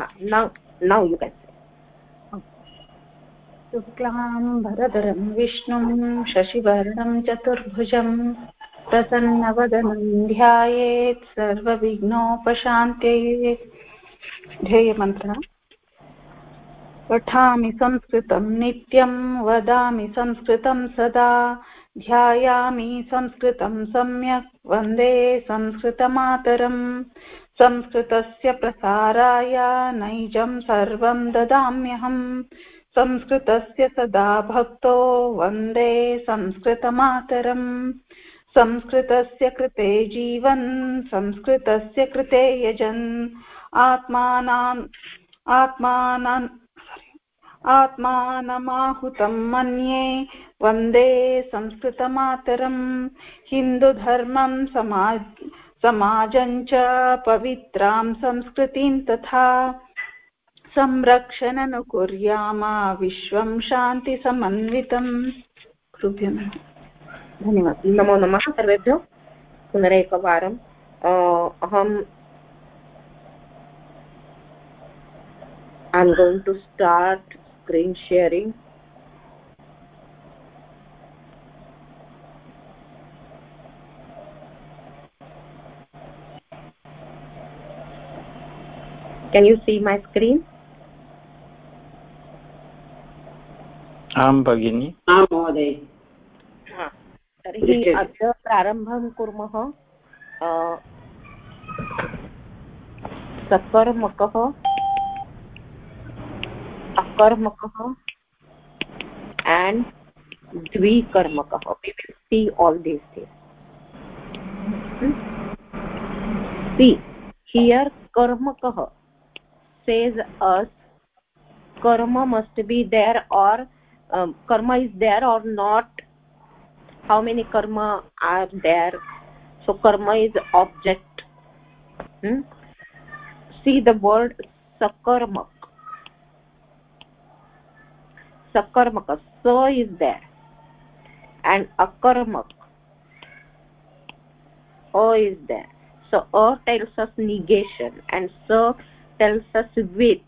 now now you can शुक्लाम्बरधरं विष्णुं शशिवर्णं, चतुर्भुजं प्रसन्नवदनं ध्यायेत् सर्वविघ्नोपशान्त्यै। ध्येयमन्त्रः। पठामि संस्कृतं, नित्यं वदामि संस्कृतं सदा। ध्यायामि संस्कृतं सम्यक्, वंदे संस्कृतमातरम्। संस्कृतस्य प्रसाराय नैजं सर्वं ददाम्यहम् संस्कृतस्य सदा भक्तो वंदे संस्कृतमातरम्। संस्कृतस्य कृते जीवन्, संस्कृतस्य कृते यजन्। आत्मानाम् आत्मानान् आत्मानमाहुतं मन्ये वंदे संस्कृतमातरम्। हिन्दुधर्मं समाज समाजं च पवित्रां संस्कृतिं तथा संरक्षणनु कुर्याम विश्वं शान्तिसमन्वितम् धन्यवादः। नमो नमः सर्वेभ्यो। पुनरेकवारम्। अहम् I'm going to start screen sharing. Can you see my screen आं भगिनि आं महोदय तर्हि अद्य प्रारम्भं कुर्मः सकर्मकः अकर्मकः we will see all these things see here karmakah says us karma must be there or um, karma is there or not. How many karma are there? So karma is object. Hmm? see the word sakarmak. Sakarmaka sa is there and akarmak a is there. So a tells us negation and sa tells us with.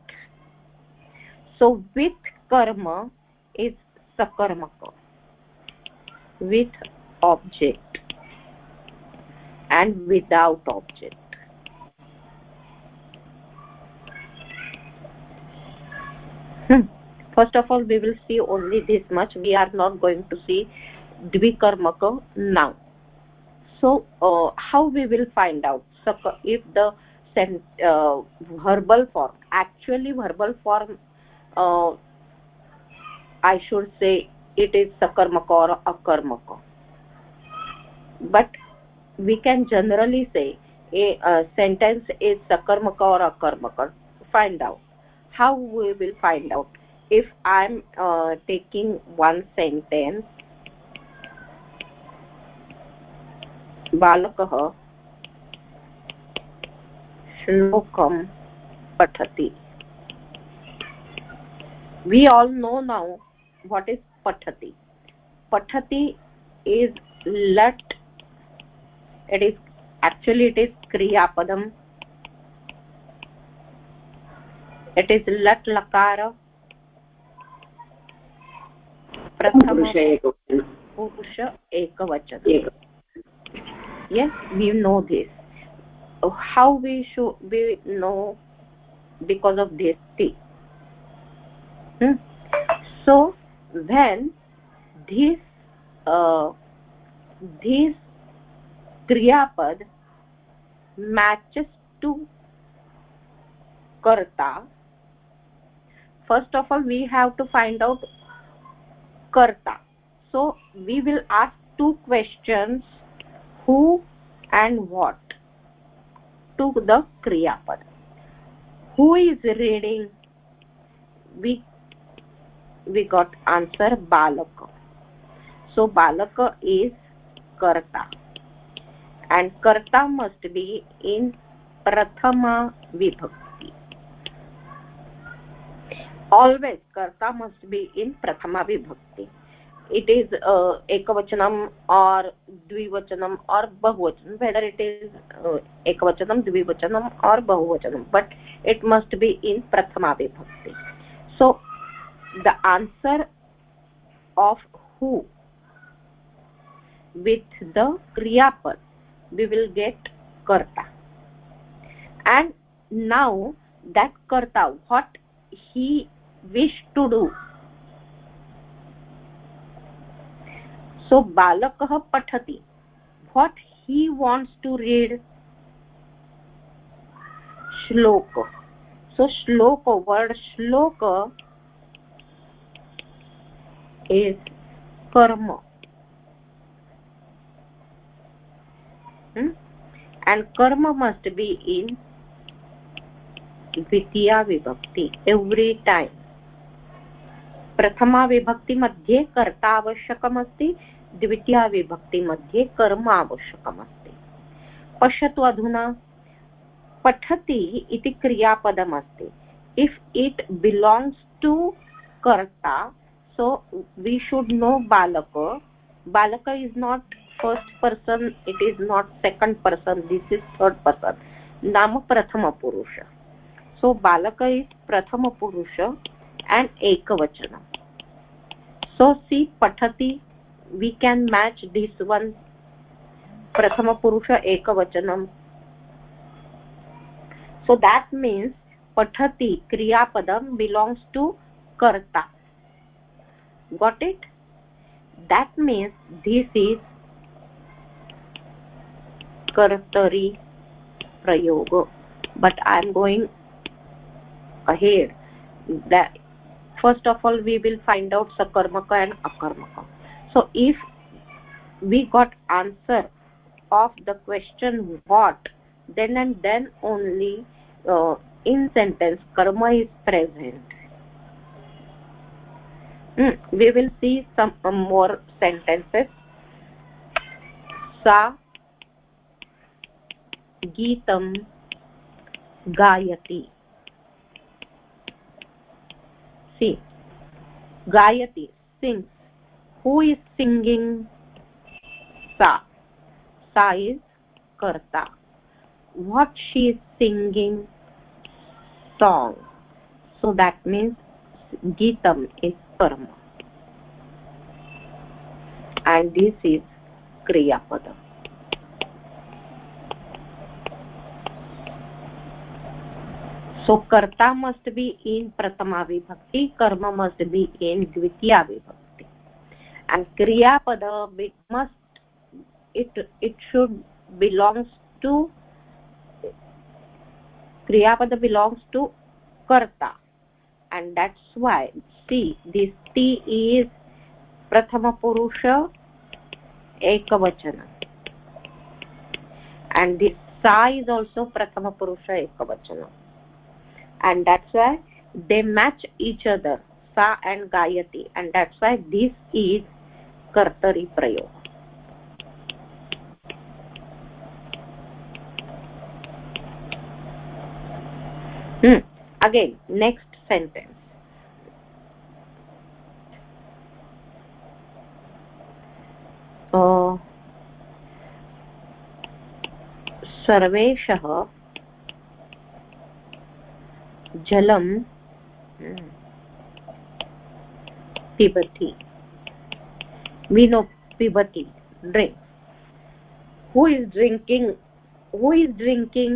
So with karma is sakarmaka. With object. And without object. Hmm. first of all we will see only this much. We are not going to see dvikarmaka now. So uh, how we will find out? If the uh, verbal form actually verbal form uh, i should say it is sakarmaka or akarmaka but we can generally say a, a sentence is sakarmaka or akarmaka find out how we will find out if i'm uh, taking one sentence बालकः श्लोकं पठति we all know now what is pathati pathati is lat it is actually it is kriya padam it is lat lakara prathama purusha ekavachan yes we know this how we should we know because of this thing. Hmm? so when this uh, this kriyapad matches to karta first of all we have to find out karta. So we will ask two questions who and what to the kriyapad who is reading we we got answer balaka so balaka is karta and karta must be in prathama vibhakti always karta must be in prathama vibhakti it is uh, ekavachanam or dvivachanam or bahuvachanam whether it is uh, ekavachanam dvivachanam or bahuvachanam but it must be in prathama vibhakti so the answer of who with the kriya pad we will get karta and now that karta what he wish to do so बालक पठति। What he wants to read श्लोक। So श्लोक, word श्लोक is कर्म। hmm? And कर्म must be in द्वितीय विभक्ति every time प्रथमा विभक्ति मध्ये कर्ता आवश्यकमस्ति द्वितीया विभक्तिमध्ये कर्म आवश्यकमस्ति पश्यतु अधुना पठति इति क्रियापदमस्ति इफ् इट् बिलाङ्ग्स् टु कर्ता should know balaka balaka is not first person it is not second person this is third person nama prathama purusha so balaka is prathama purusha and ekavachana so see pathati we can match this one prathama purusha ekavachanam so that means pathati kriya padam belongs to karta got it that means this is kartari prayoga but i am going ahead that first of all we will find out sakarmaka and akarmaka so if we got answer of the question what then and then only uh, in sentence karma is present mm, we will see some um, more sentences sa गीतं गायति see gayati sings who is singing sa sa is karta what she is singing song so that means geetam is karma and this is kriya pada so karta must be in prathama vibhakti karma must be in dvitiya vibhakti and kriya pada must it it should belongs to kriya pada belongs to karta. And that's why see this t is prathama purusha ekavachana. And this sa is also prathama purusha ekavachana. And that's why they match each other sa and gayati. And that's why this is कर्तरी प्रयोग। Again next sentence सर्वेशः जलम hmm, पिबती। mino pibati drink who is drinking who is drinking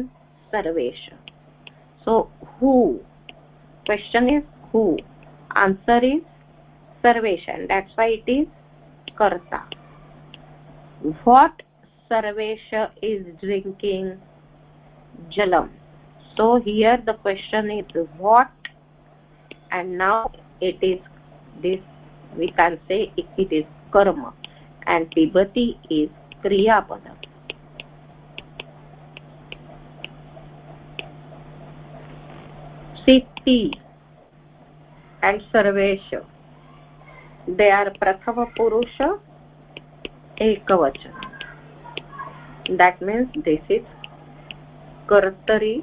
sarvesha so who? Question is who? Answer is sarvesha and that's why it is karta. What sarvesha is drinking? Jalam. So here the question is what? And now it is this we can say it is karma and pibati is kriya pada sitti and sarvesha they are prathama purusha ekavachana that means this is kartari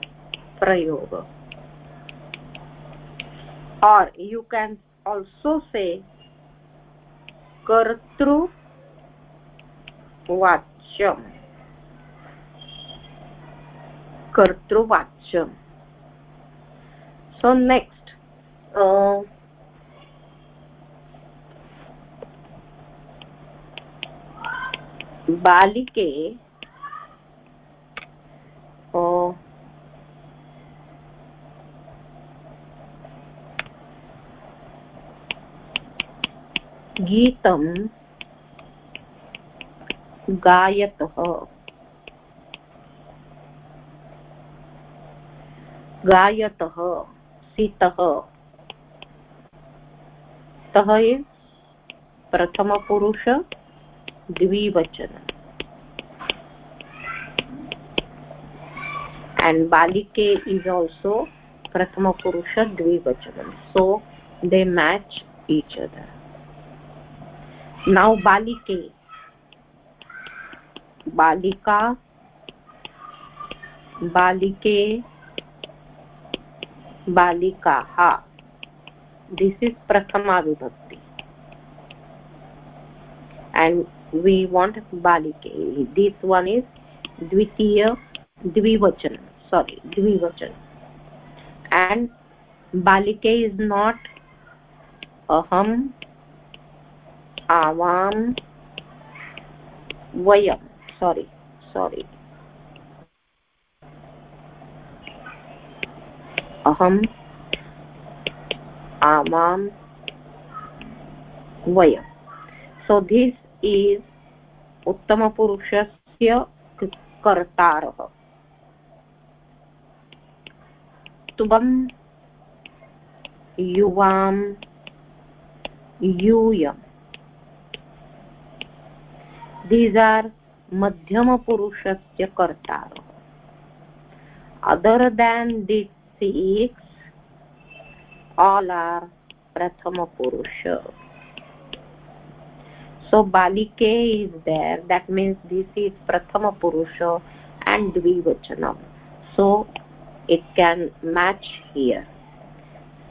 prayoga or you can also say कर्तृवाच्यम्। कर्तृवाच्यम् so next बालिके गीतं गायतः गायतः सितः तः is प्रथमपुरुष द्विवचन and balike is also prathama purusha dvivachanam so they match each other now बालिके। बालिका बालिके, बालिका, हा। दिस इज़ प्रथमा विभक्ति एंड वी वॉन्ट बालिके। दिस वन इज़ द्वितीय द्विवचन। सॉरी द्विवचन। एंड बालिके इज़ नॉट अहम। आवां वयं सोरि सोरि अहम् आवां वयं सो दिस् इस् उत्तमपुरुषस्य कर्तारः. तुवं युवां यूयम्. दीज आर मध्यम पुरुषस्य कर्तार। Other than this all are प्रथम पुरुष। So बालिके is there that means this is प्रथम पुरुष and द्विवचनम। So it can match here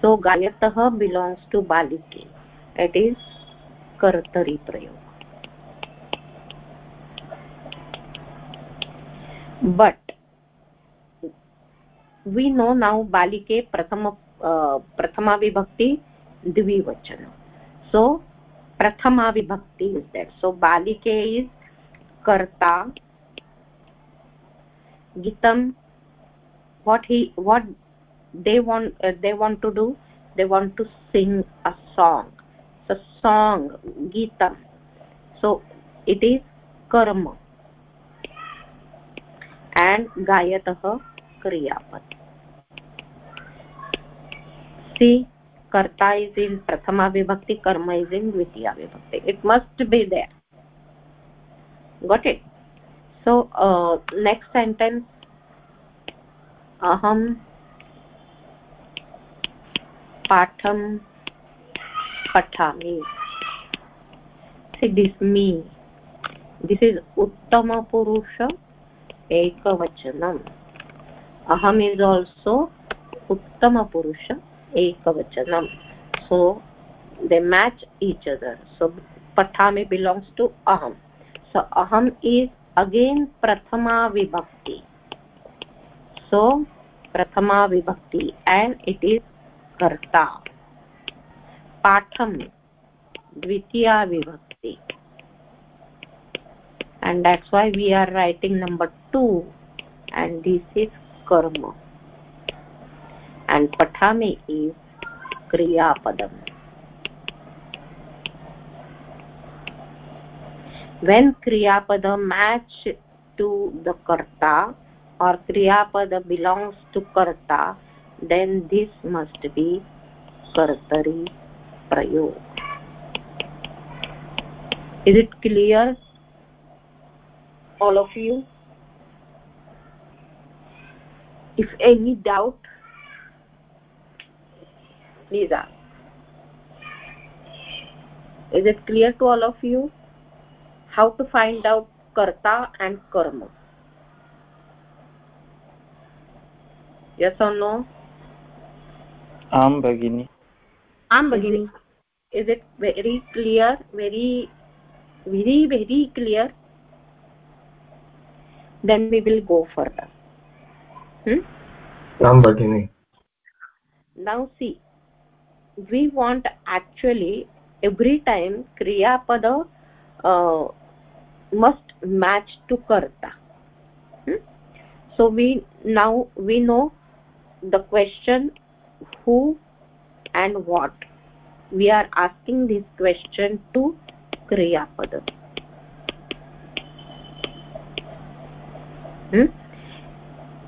so गायतः belongs to बालिके इट इज़ कर्तरी प्रयोग बट् वी नो नौ बालिके प्रथम प्रथमा विभक्ति द्विवचनं. सो प्रथमा विभक्ति इस् देट् सो बालिके इस् कर्ता गीतं what he what they want they want to do they want to sing a song स साङ्ग् गीतं सो इट् इस् कर्म एंड गायत क्रियापद सी कर्ता इज़ इन प्रथमा विभक्ति कर्म इज़ इन द्वितीय विभक्ति it must be there got it so next sentence अहम पाठ पठा दिस मी दिस इज़ उत्तम पुरुष एकवचनम्। अहम् इस् आल्सो उत्तमपुरुष एकवचनम्। So they match each other so पठामि बिलोङ्ग्स् टु अहम्। सो अहम् इस् अगेन् प्रथमा विभक्ति। सो प्रथमा विभक्ति एण्ड् इट् इस् कर्ता। पाठं द्वितीया विभक्ति। And that's why we are writing number 2 and this is karma and pathami is kriya padam when kriya pada match to the karta or kriya pada belongs to karta then this must be kartari prayog is it clear all of you. If any doubt please ask. Is it clear to all of you how to find out karta and karma? Yes or no? Am bagini am bagini is it very clear very very very clear? Then we will go further. Hmm? now see we want actually every time kriya pada uh, must match to karta. Hmm? so we now we know the question who and what. We are asking this question to kriya pada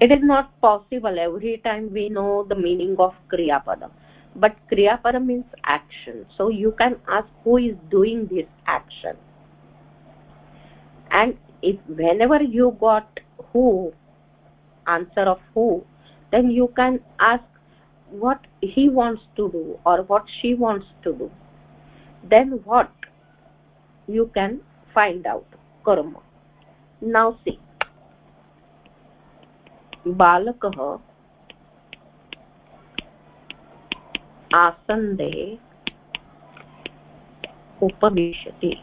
it is not possible. Every time we know the meaning of kriya but kriya means action. So you can ask who is doing this action. And if whenever you got who answer of who then you can ask what he wants to do or what she wants to do. Then what? You can find out. Karma. Now see बालकः आसन्दे उपविशति।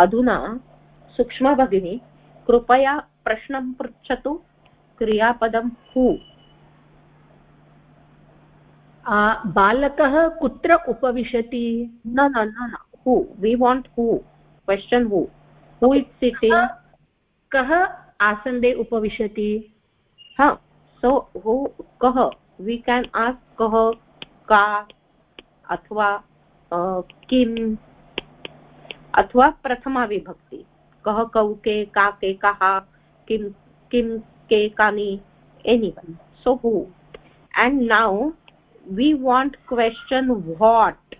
अधुना सूक्ष्मा भगिनी, कृपया प्रश्नं पृच्छतु। क्रियापदं who. बालकः कुत्र उपविशति? न न न who. We want who question who who it sitting कः आसन्दे उपविशति? सो कह वी कैन आस्क कः, का, अथवा किम्? अथवा प्रथमा विभक्ति। कह कौ, के, का, के, कः, किं किं, के, कानि any so who and now we want question what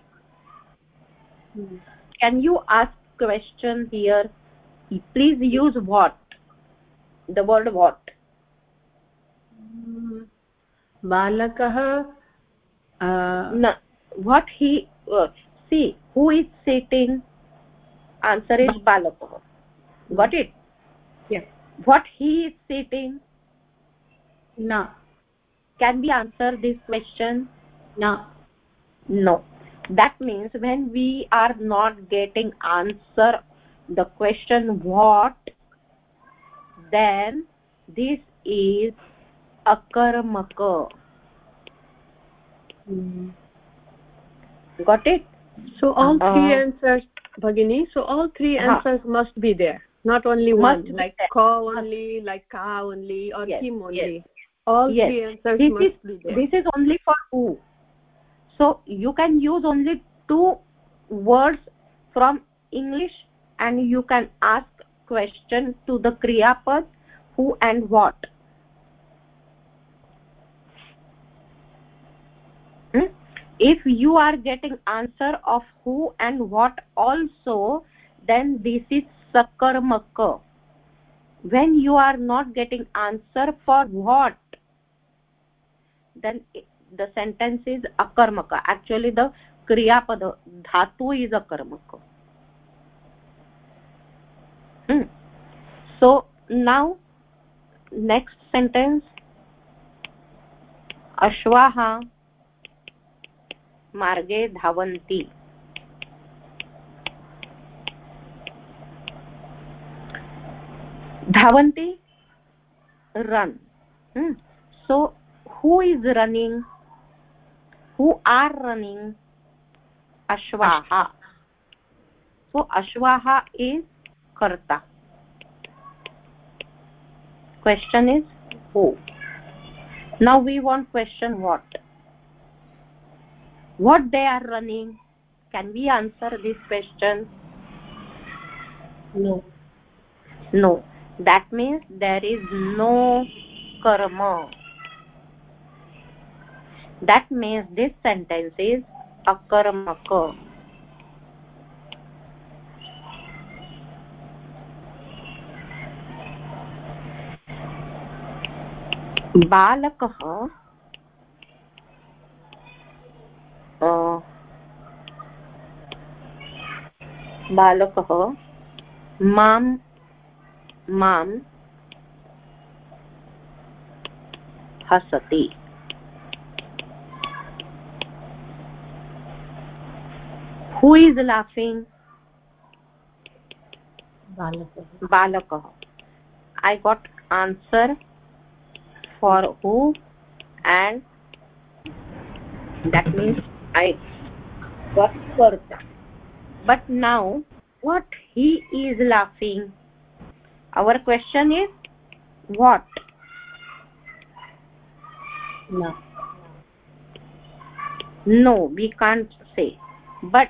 can you ask question here please use what the word what? Balakah uh, no what he uh, see who is sitting answer is balakah. Got it? Yes what he is sitting no can we answer this question? No no. That means when we are not getting answer the question what then this is akarmaka. Mm. got it? So all uh, three answers bhagini so all three answers uh, must be there. Not only one like ka only like ka only or yes, him only. yes. all yes. three answers this must is, be there. this is only for who? So you can use only two words from english and you can ask question to the kriya pad who and what hmm? if you are getting answer of who and what also then this is sakarmaka when you are not getting answer for what then the sentence is akarmaka actually the kriya pada dhatu is akarmaka hmm. so now next sentence अश्वाः मार्गे धावन्ति धावन्ति run hmm. so who is running who are running ashwaha so ashwaha is karta. Question is? Who? Now we want question what? What they are running? Can we answer this question? No. No. That means there is no karma. That means this sentence is akarmaka बालकः बालकः माँ माँ हसति। Who is laughing बालकः। बालकः। I got answer for who and that means i got karta but now what he is laughing? Our question is what? No. No we can't say. But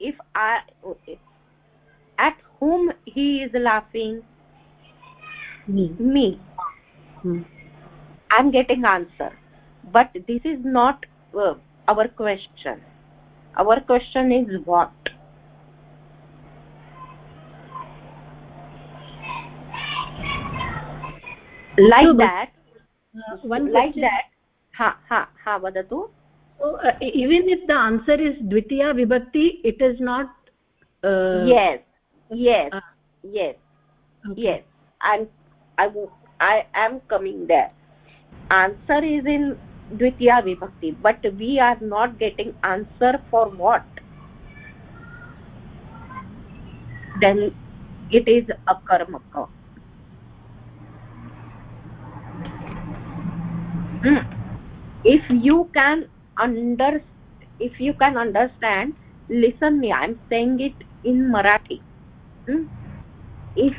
if i okay at whom he is laughing? Me. Me. Hmm. I'm getting answer. But this is not uh, our question. Our question is what? Like so, that uh, one like that ha ha ha vadatu? So uh, even if the answer is dvitiya vibhakti it is not uh, yes yes uh, yes okay. yes. I'm i i am coming there answer is in dvitiya vibhakti but we are not getting answer for what then it is a karmaka hmm. if you can under if you can understand listen me i'm saying it in marathi hmm? if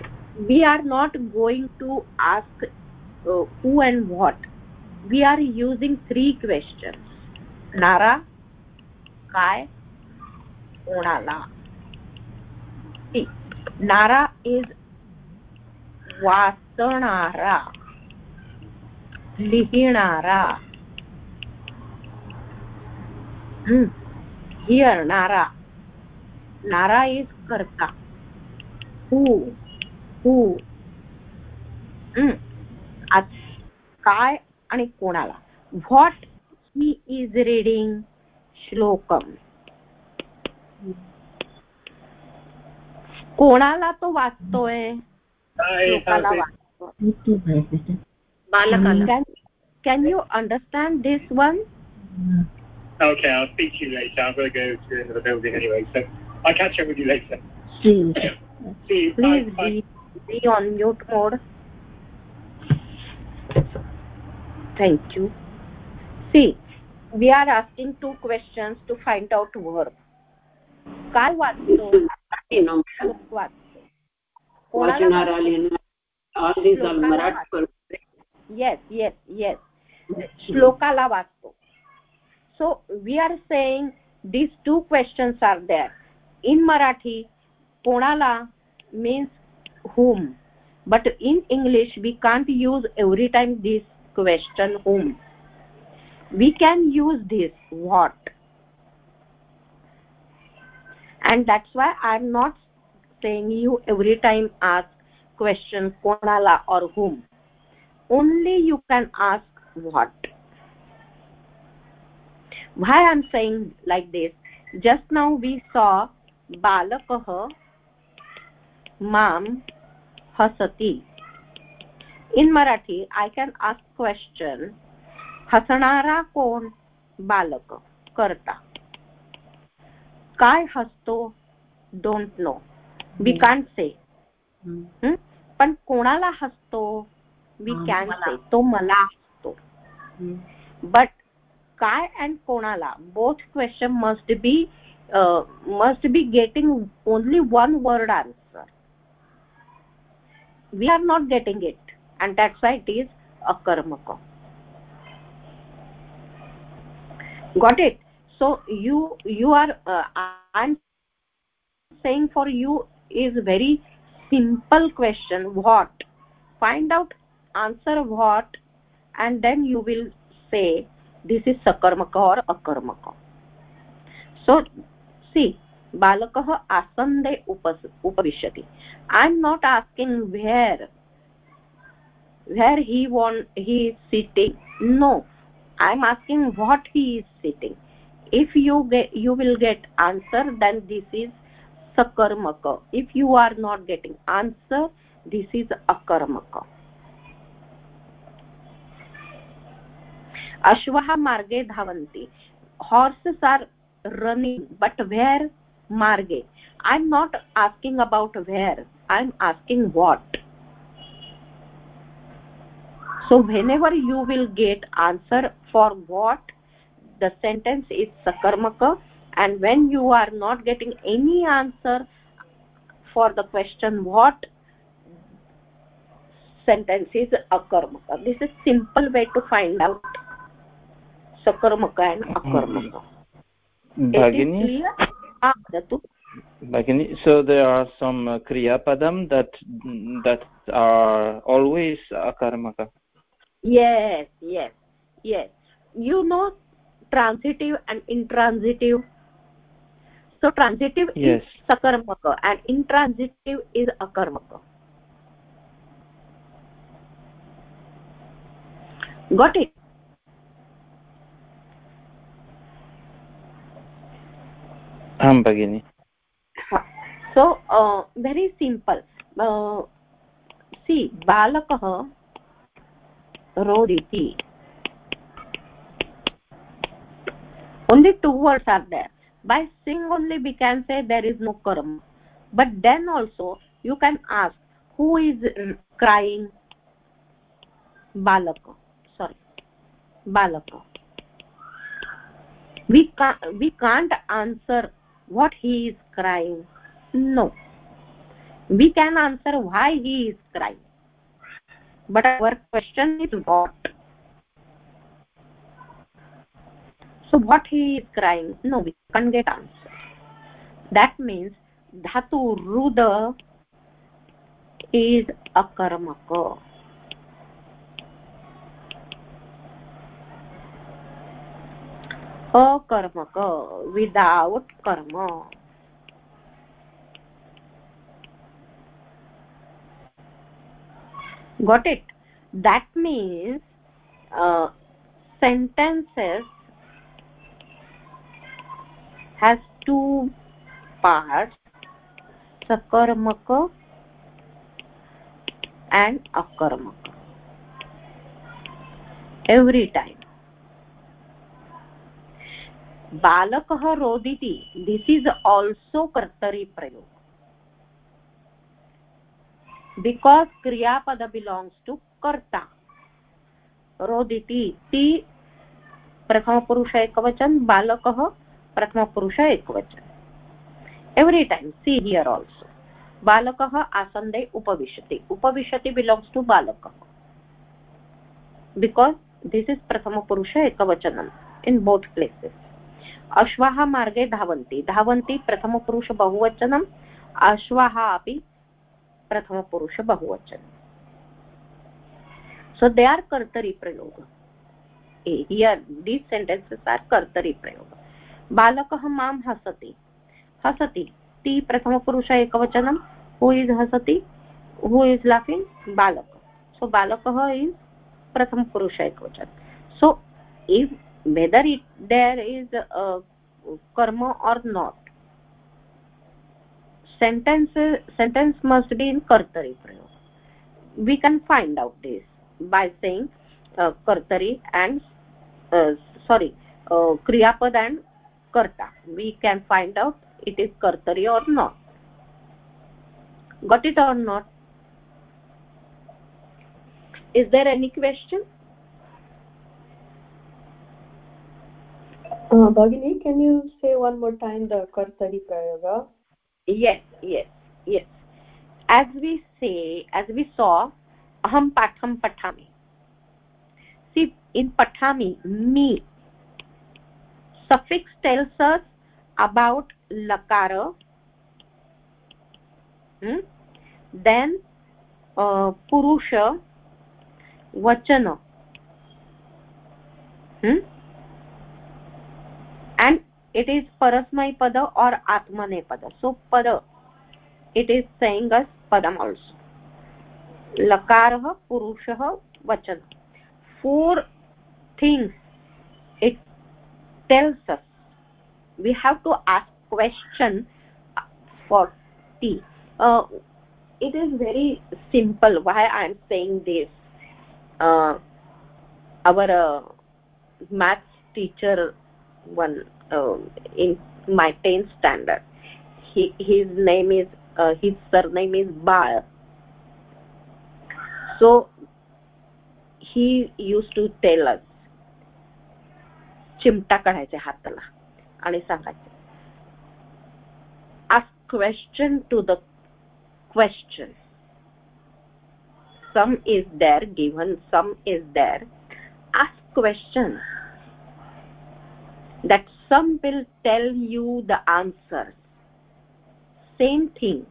we are not going to ask uh, who and what? We are using three questions. Nara kai onala. See nara is vasanara. Lihinara. Hmm. here nara. Nara is karta. Who? Who? Hmm. काय आणि कोणाला what he is reading श्लोकम कोणाला तो वाचतोय श्लोकाला वाचतोय बालकाला can you understand this one okay i'll speak to you later i'm going to go to another building anyway so i'll catch up with you later see, see please bye, be, be on mute mode thank you see we are asking two questions to find out verb काय वाचतो वाचतो all these are marathi yes yes yes shlokala vasto so we are saying these two questions are there in marathi konala means whom but in english we can't use every time this question whom we can use this what and that's why i'm not saying you every time ask question konala or whom only you can ask what why i'm saying like this just now we saw balakah mam hasati in marathi i can ask question. हसणारा कोण? बालक करता. काय हसतो? Don't know we can't say पण कोणाला हसतो? We can say तो मला असतो बट काय अँड कोणाला? Both question must be must be getting only one word answer we are not getting it why it is a कर्मक got it so you you are uh, i'm saying for you is very simple question what find out answer what and then you will say this is sakarmaka or akarmaka so see balakah asande upavishyati i am not asking where where he want he is sitting no i am asking what he is sitting if you get you will get answer then this is sakarmaka if you are not getting answer this is akarmaka ashvah marge dhavanti horses are running but where marge i'm not asking about where i'm asking what so whenever you will get answer for what the sentence is sakarmaka and when you are not getting any answer for the question what sentence is akarmaka. This is simple way to find out sakarmaka and akarmaka. Bhagini, ah, Bhagini, so there are some uh, kriya padam that that are always akarmaka yes yes yes. You know transitive and intransitive. So transitive yes. is sakarmaka and intransitive is akarmaka. Got it? Am bagini so uh, very simple. Uh, see balakah roditi only two words are there by seeing only we can say there is no karma but then also you can ask who is crying balaka sorry balaka we can't we can't answer what he is crying no we can answer why he is crying but our question is what so what he is crying no we can't get answer that means dhatu ruda is akarmaka akarmaka without karma got it that means uh, sentences has two parts sakarmaka and akarmaka every time बालकः रोदिति this is also कर्तरि प्रयोग because क्रियापद belongs to कर्ता रोदिति ति प्रथमपुरुष एकवचन बालकः प्रथमपुरुष एकवचन every time see here also बालकः आसन्दे उपविशति उपविशति बिलाङ्ग्स् टु बालकः बिकास् दिस् इस् प्रथमपुरुष एकवचनम् इन् बोत् प्लेसेस् अश्वाः मार्गे धावन्ति धावन्ति प्रथमपुरुष बहुवचनम् अश्वाः अपि प्रथम पुरुष बहुवचन। सो दे आर कर्तरी प्रयोग. कर्तरी प्रयोग. बालक माम हसती। हसती, ती प्रथम पुरुष एक वचनम हु इज़ हसती हु इज़ लाफिंग बालक. सो बालक इज़ प्रथम पुरुष एक वचन so if whether it there is uh, कर्म or not sentence sentence must be in kartari prayog we can find out this by saying uh, kartari and uh, sorry uh, and karta. We can find out it is kartari or not. Got it or not? Is there any question? Uh, Bhagini, can you say one more time the Kartari Prayoga? Yes, yes, yes. As we say, as we saw, Aham Patham Pathami. See, in Pathami, me, suffix tells us about Lakara. Hmm? Then uh, Purusha, Vachana. Hmm? and it is parasmai pada or atmane pada so pada it is saying us padam also lakarah purushah vachan four things it tells us we have to ask question for t uh, it is very simple why i am saying this uh, our uh, maths teacher one uh, in my 10th standard he, his name is uh, his surname is Baal. So he used to tell us चिमटा काढायचे हाताला आणि सांगायचे ask question to the question some is there given some is there ask questions that some will tell you the answers same thing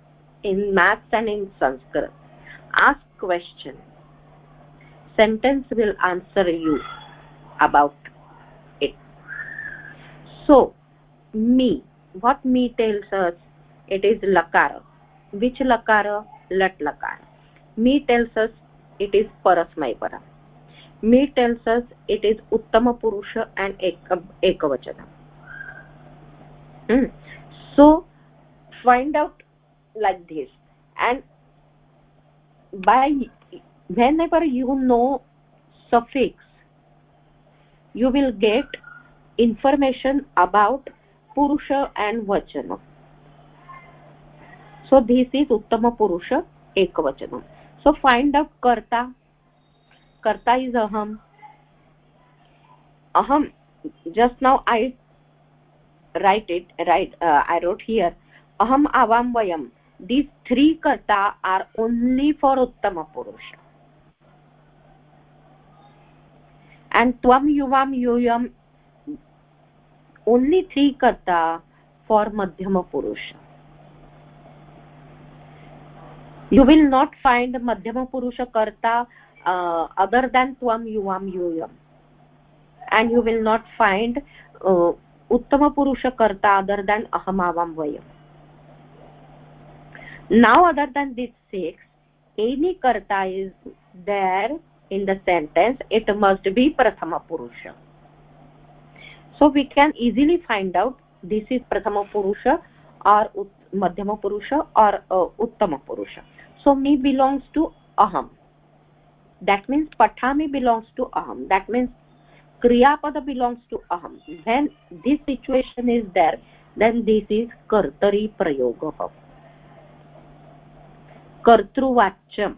in maths and in sanskrit ask question sentence will answer you about it so me what me tells us it is lakara which lakara lat lakara me tells us it is parasmaipara me tells us it is uttama purusha and ekavachana hmm. so find out like this and by whenever you know suffix you will get information about purusha and vachana so this is uttama purusha ekavachana so find out karta karta is aham aham just now i write it right uh, i wrote here aham avam vayam these three karta are only for uttama purusha and tvam yuvam yuyam only three karta for madhyama purusha you will not find madhyama purusha karta uh, other than tvam yuvam yuyam and you will not find uh, uttama purusha karta other than ahamavam vayam now other than these six any karta is there in the sentence it must be prathama purusha so we can easily find out this is prathama purusha or madhyama purusha or uh, uttama purusha so me belongs to aham that means pathami belongs to aham that means kriya pada belongs to aham when this situation is there then this is kartari prayoga कर्तृवाच्यम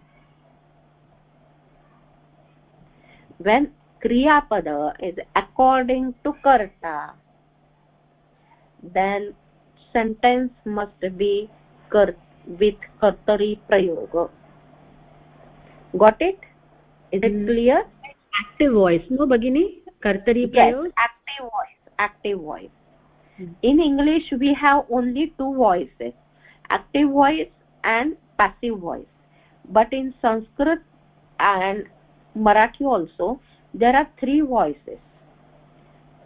when kriya pada is according to karta then sentence must be kar with kartari prayoga got it is it clear active voice no bagini kartari prayog yes, active voice active voice hmm. in english we have only two voices active voice and passive voice but in sanskrit and marathi also there are three voices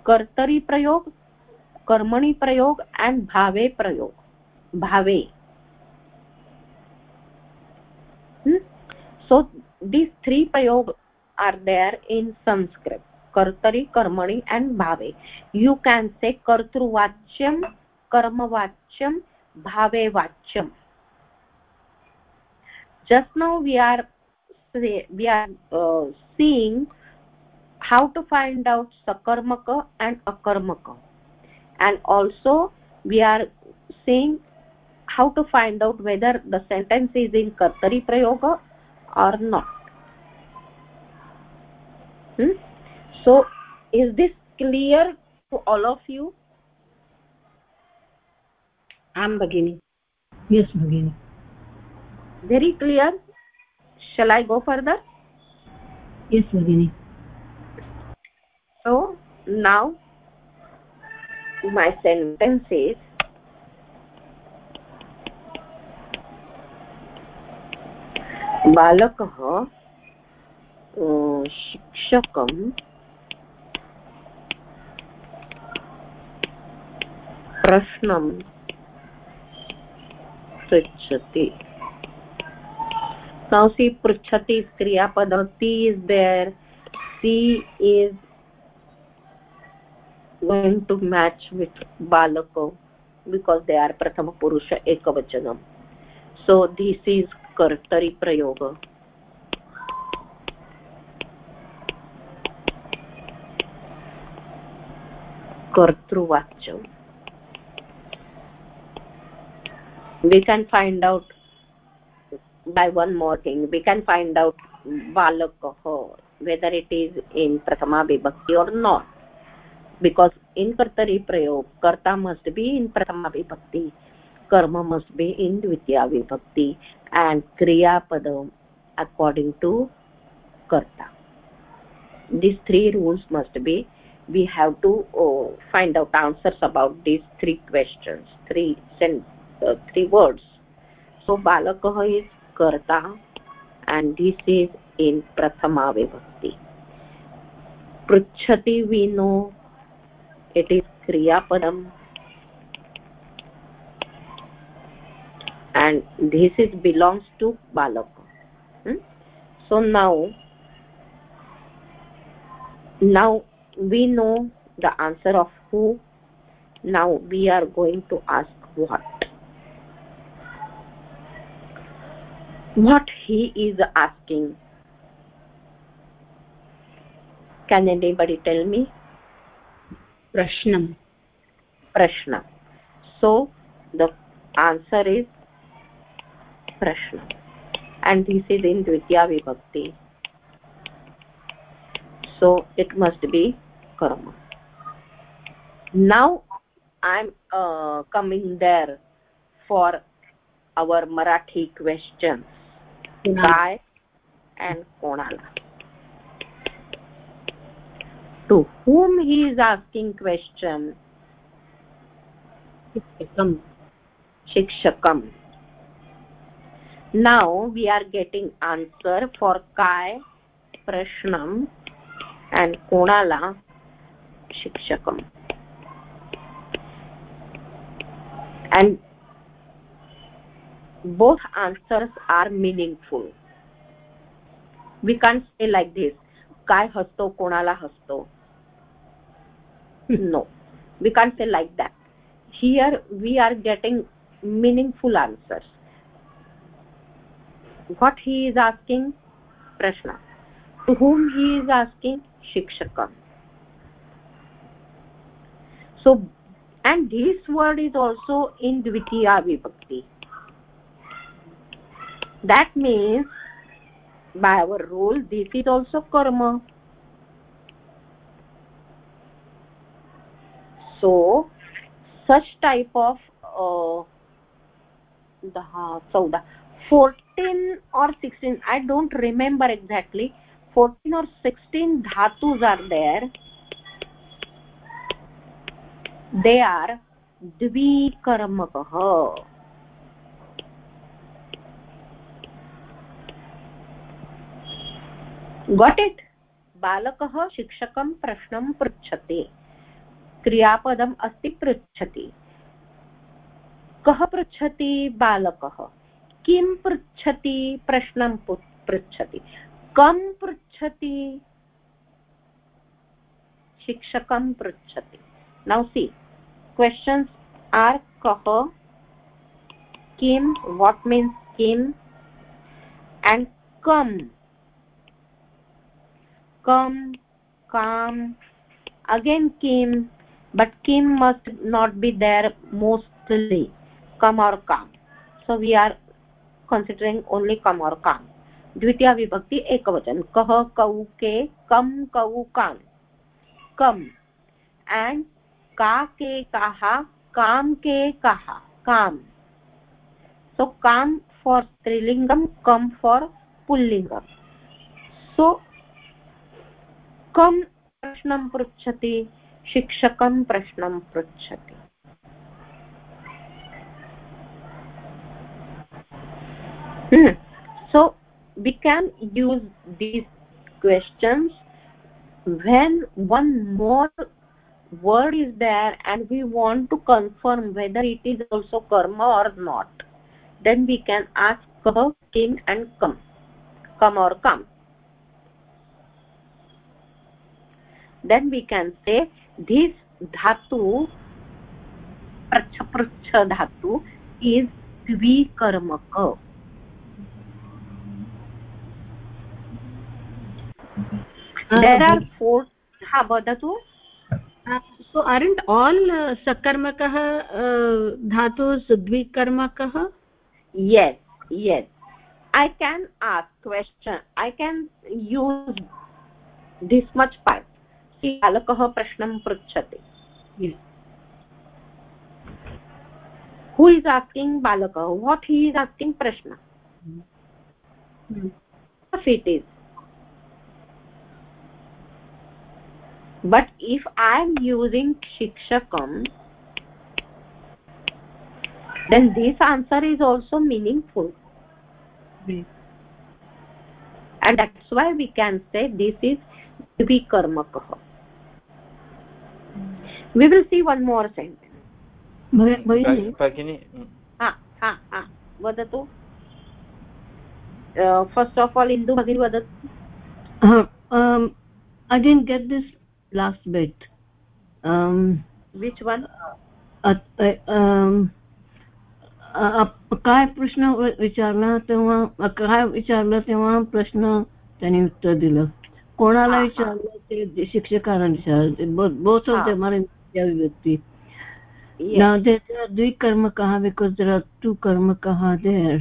kartari prayog karmani prayog and bhave prayog bhave hmm? so these three prayog are there in sanskrit kartari karmani and bhave you can say kartruvachyam karmavachyam bhave vachyam just now we are we are uh, seeing how to find out sakarmaka and akarmaka and also we are seeing how to find out whether the sentence is in kartari prayoga or not hmm? so is this clear to all of you am bagini yes bagini very clear shall i go further yes Virginie. so now my sentence is बालकः शिक्षकं प्रश्नं पृच्छति now see pruchhati is kriya pada ti is there c is going to match with balako because they are prathama purusha ekavachanam so this is kartari prayoga कर्तृवाच्यम् we can find out by one more thing. We can find out whether it is in prathama vibhakti or not. Because in kartari prayog karta must be in prathama vibhakti karma must be in dvitiya vibhakti and kriya padam according to karta. These three rules must be we have to oh, find out answers about these three questions three uh, three words so balakah is karta and this is in prathama vibhakti pruchhati we know it is kriya padam and this is belongs to balaka hmm? so now now we know the answer of who now we are going to ask what what he is asking. Can anybody tell me? Prashnam. Prashna so the answer is prashna and this is in dvitiya vibhakti. So it must be karma. Now i'm uh, coming there for our marathi questions kai and konala to whom he is asking question shikshakam shikshakam now we are getting answer for kai prashnam and konala shikshakam and both answers are meaningful we can't say like this काय हसतो कोणाला हसतो no we can't say like that here we are getting meaningful answers what he is asking prashna to whom he is asking shikshaka so and this word is also in dvitiya vibhakti That means by our rule this is also karma so such type of uh, दहा चौदा 14 or 16 i don't remember exactly 14 or 16 dhatus are there they are द्विकर्मकः got it? बालकः शिक्षकं प्रश्नं पृच्छति, क्रियापदम् अस्ति पृच्छति। कः पृच्छति बालकः? किं पृच्छति प्रश्नं पृच्छति? कं पृच्छति? शिक्षकं पृच्छति। नौ सी क्वेश्चन्स् आर् कः, किं वाट् मीन्स् किम् एण्ड् कम्। कम काम अगेन किम but Kim must not be there mostly come or काम so we are considering only come or काम द्वितीय विभक्ति एक वचन कह कऊ के कम कऊ काम कम एंड का के कहा काम के कहा काम सो काम फॉर स्त्रीलिंगम कम फॉर पुल्लिंगम सो शिक्षकं प्रश्नं पृच्छति? शिक्षकं प्रश्नं पृच्छति। So we can use these questions when one more word is there and we want to confirm whether it is also कर्म or not then we can ask किम् एण्ड् कम् कम् or कम् then we can say this dhatu prachha dhatu is dvikarmaka there are four ha vadatu so aren't all uh, sakarmakah uh, dhatus dvikarmakah yes yes i can ask question i can use this much part see बालकः प्रश्नं पृच्छति asking balaka what he is asking prashna mm. if it is but if i am using shikshakam then this answer is also meaningful mm. and that's why we can say this is vikarmakah we will see one more sentence. भगिनि वदतु first of all Indu भगिनी वदतु I didn't get this last bit which one काय प्रश्न विचारला तेव्हा काय विचारलं तेव्हा प्रश्न त्यांनी उत्तर दिलं कोणाला विचारलं ते शिक्षकांना विचारलं बोथ ऑफ़ देम आर क्या विभक्ति now because there are two कर्म कहाँ देयर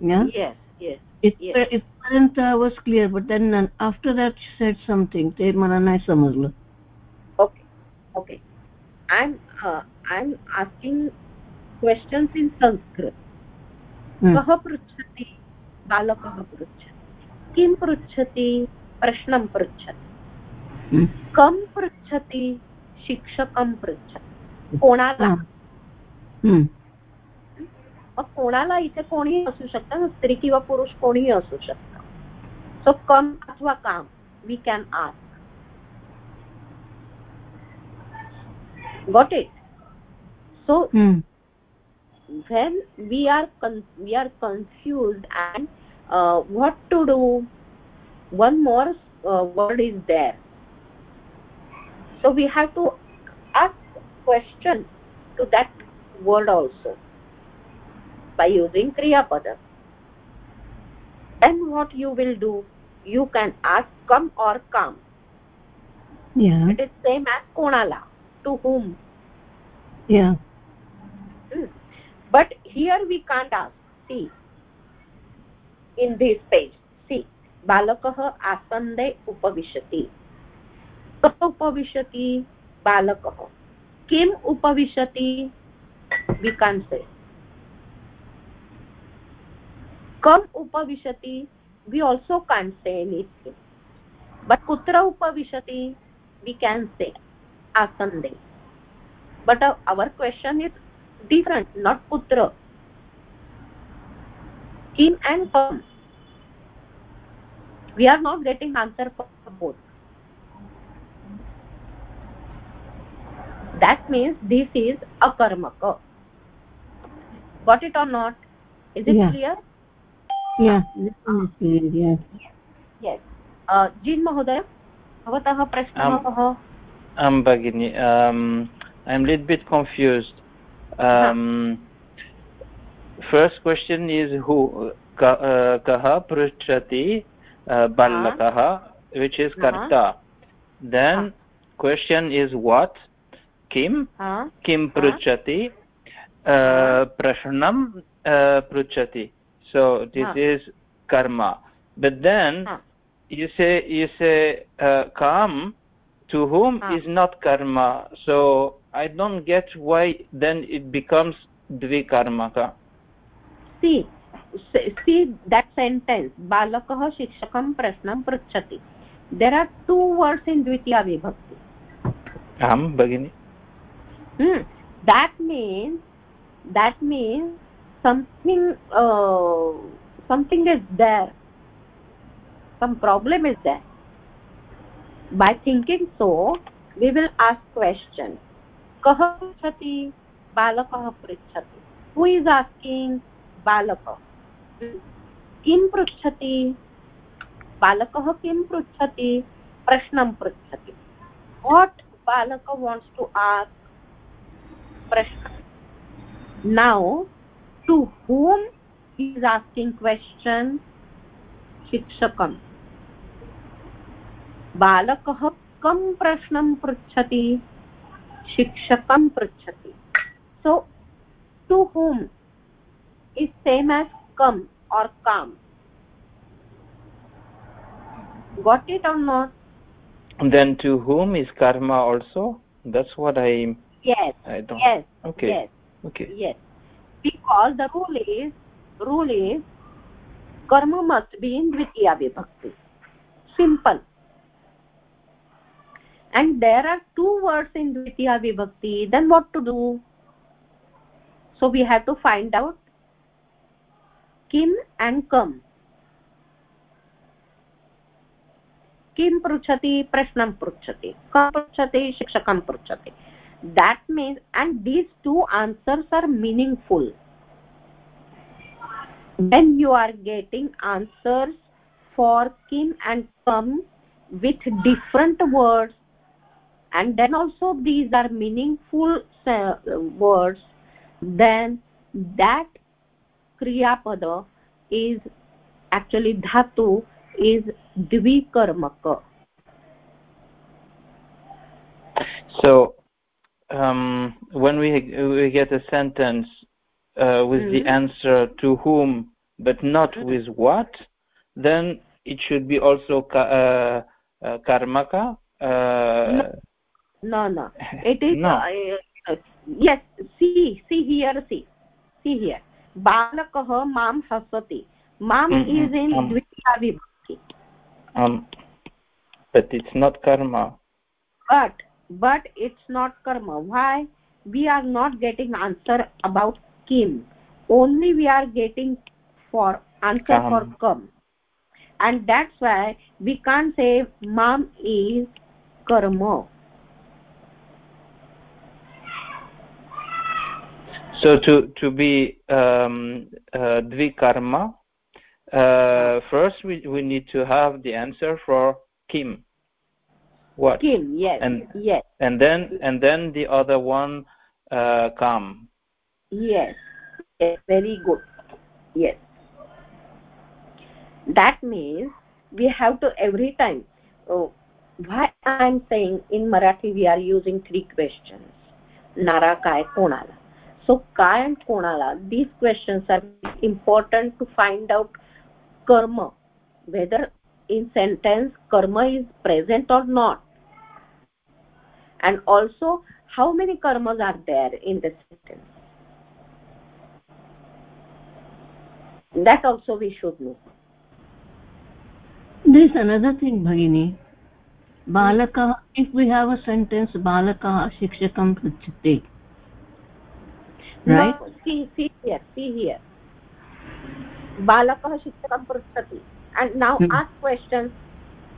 यस यस इट परंत but then after that she said something ते मला नाही समजलं. Okay okay I am I am asking questions in Sanskrit कह पृच्छति? बालकः पृच्छति। किं पृच्छति? प्रश्नं पृच्छति। कं पृच्छति? शिक्षकं पृच्छ हम्म. कोणाला? हम्म. मग कोणाला इथे कोणीही असू शकतं? ना स्त्री किंवा पुरुष कोणीही असू शकत. सो कम अथवा काम we can ask got it so when we are we are confuse and what to do one more word is there so we have to ask question to that word also. By using kriya pada then what you will do? You can ask come or come. Yeah. It is same as konala. To whom? Yeah. Hmm. but here we can't ask. See. In this page. See. Balakah asande upavishati कः उपविशति बालकः। किम् उपविशति विकान्से कम् उपविशति? वि also कान् से but कुत्र उपविशति? We can say आसन्दे। But our question is different not कुत्र। किम् एण्ड् कम्? We are not getting answer for that means this is a karmaka got it or not is it yeah. clear yeah yes yes uh, jin mahoday भवतः प्रश्नः कः आं भगिनि I am little bit confused first question is who कः पृच्छति बालकः which is कर्ता then question is what किं किं पृच्छति प्रश्नं पृच्छति so this is karma but then you say you say uh, kam to whom is not karma so i don't get why then it becomes dvikarmaka see see that sentence balakah shikshakam prashnam pruchhati there are two words in dvitiya vibhakti aham bagini hmm. that means that means something uh, something is there some problem is there by thinking so we will ask question kah pruchhati balakah pruchhati who is asking balakah किं पृच्छति बालकः किं पृच्छति प्रश्नं पृच्छति what बालक wants to ask prashna now to whom is asking question shikshakam बालकः कं प्रश्नं पृच्छति शिक्षकं पृच्छति so to whom is same as come or calm got it or not and then to whom is karma also that's what i yes i don't yes okay yes okay yes because the rule is rule is karma must be in dvitiya vibhakti simple and there are two words in dvitiya vibhakti then what to do so we have to find out kim and kam किं पृच्छति प्रश्नं पृच्छति कं पृच्छति शिक्षकं पृच्छति that means and these two answers are meaningful. When you are getting answers for kim and kam with different words and then also these are meaningful uh, words then that kriya pada is actually dhatu is dvikarmaka. So um, when we we get a sentence uh, with mm -hmm. the mm-hmm. answer to whom but not mm -hmm. with what then it should be also ka, uh, uh, karmaka uh, no. no no it is no. Uh, yes see see here see see here balakah mam mm -hmm. is in um, dvitiya um but it's not karma but but it's not karma. Why? We are not getting answer about kim. Only we are getting for answer for kam. And that's why we can't say mom is karma. So to to be um uh, dvikarma uh, first we we need to have the answer for kim what? Kim yes and yes. and then and then the other one uh, come. Yes yes very good. Yes. That means we have to every time oh, why i'm saying in marathi we are using three questions. Nara kai konala. So kai and konala these questions are important to find out karma whether in sentence karma is present or not and also how many karmas are there in the sentence that also we should know there is another thing bhagini balakah if we have a sentence balakah shikshakam pruchate right no, see see here see here balakah shikshakam pruchati and now hmm. ask questions.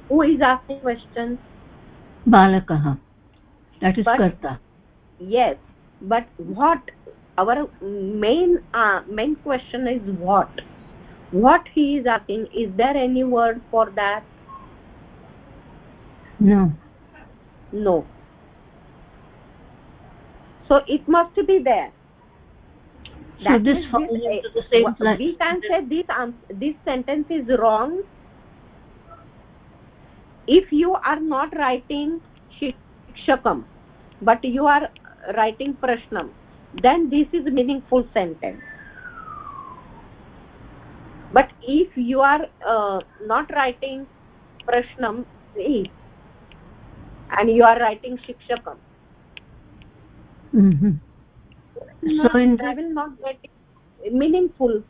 Who is asking questions? balakah that is but, karta yes but what our main uh, main question is what? What he is asking is there any word for that? No. No. So it must be there so this, this the same we can say this this sentence is wrong if you are not writing shikshakam but you are writing prashnam then this is a meaningful sentence but if you are uh, not writing prashnam and you are writing shikshakam mm -hmm. So in I will not get meaningful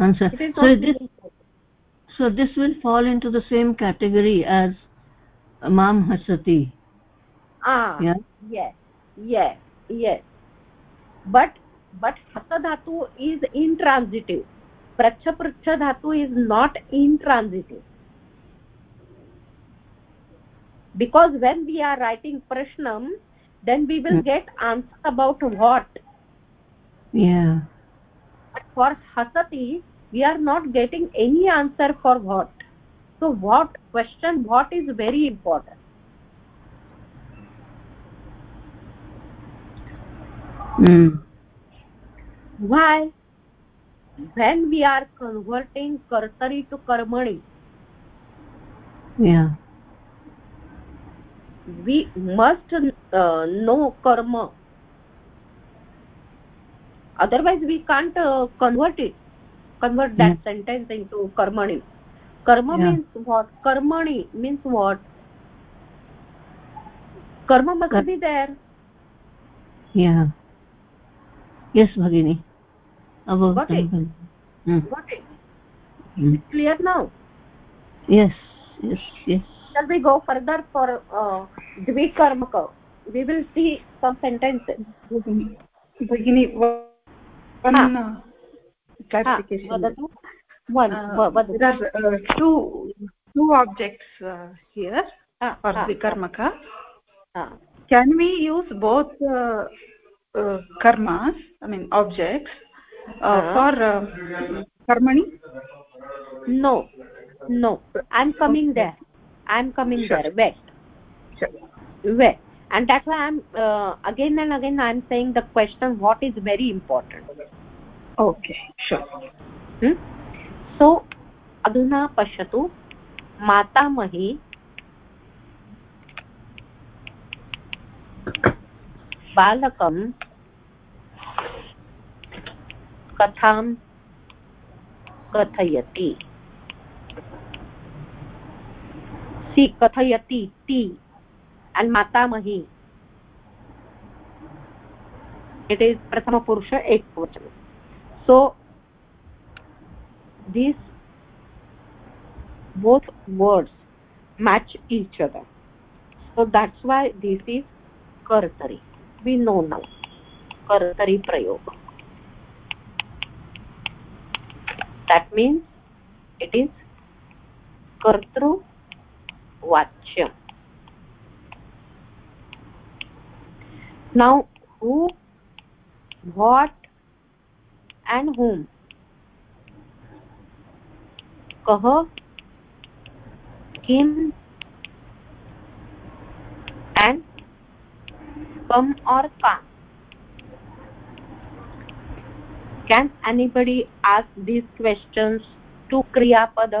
answer so this so this will fall into the same category as mam hasati ah yeah? yes yes yes but but hata dhatu is intransitive pracha pracha dhatu is not intransitive because when we are writing prashnam then we will get answer about what. Yeah. But for hasati we are not getting any answer for what. So what question what is very important? Mm. why? When we are converting kartari to karmani. Yeah we must uh, know karma otherwise we can't uh, convert it convert that yeah. sentence into karmani karma yeah. means what karmani means what karma must Kar be there yeah yes bhagini got it hmm. got it hmm. clear now yes yes yes shall we go further for uh, dvikarmaka? We will see some sentences. Bhagini one uh, clarification. One uh, there are uh, two two objects uh, here ah, for ah, vikarmaka ah. can we use both uh, uh, karmas i mean objects uh, for uh, karmani? No. No. I'm coming there i'm coming sure. there west sure. west and that's why i'm uh, again and again i'm saying the question what is very important okay sure hmm? so aduna pashatu मातामही बालकं कथां कथयति अति कथयति ती and मातामही. It is प्रथम पुरुष एक वचन. So this both words match each other so that's why this is कर्तरी वी नो नाउ कर्तरी प्रयोग दैट मीन्स इट इज़ कर्तृ vachyam now who what and whom कह किम and come or kam can anybody ask these questions to kriya pada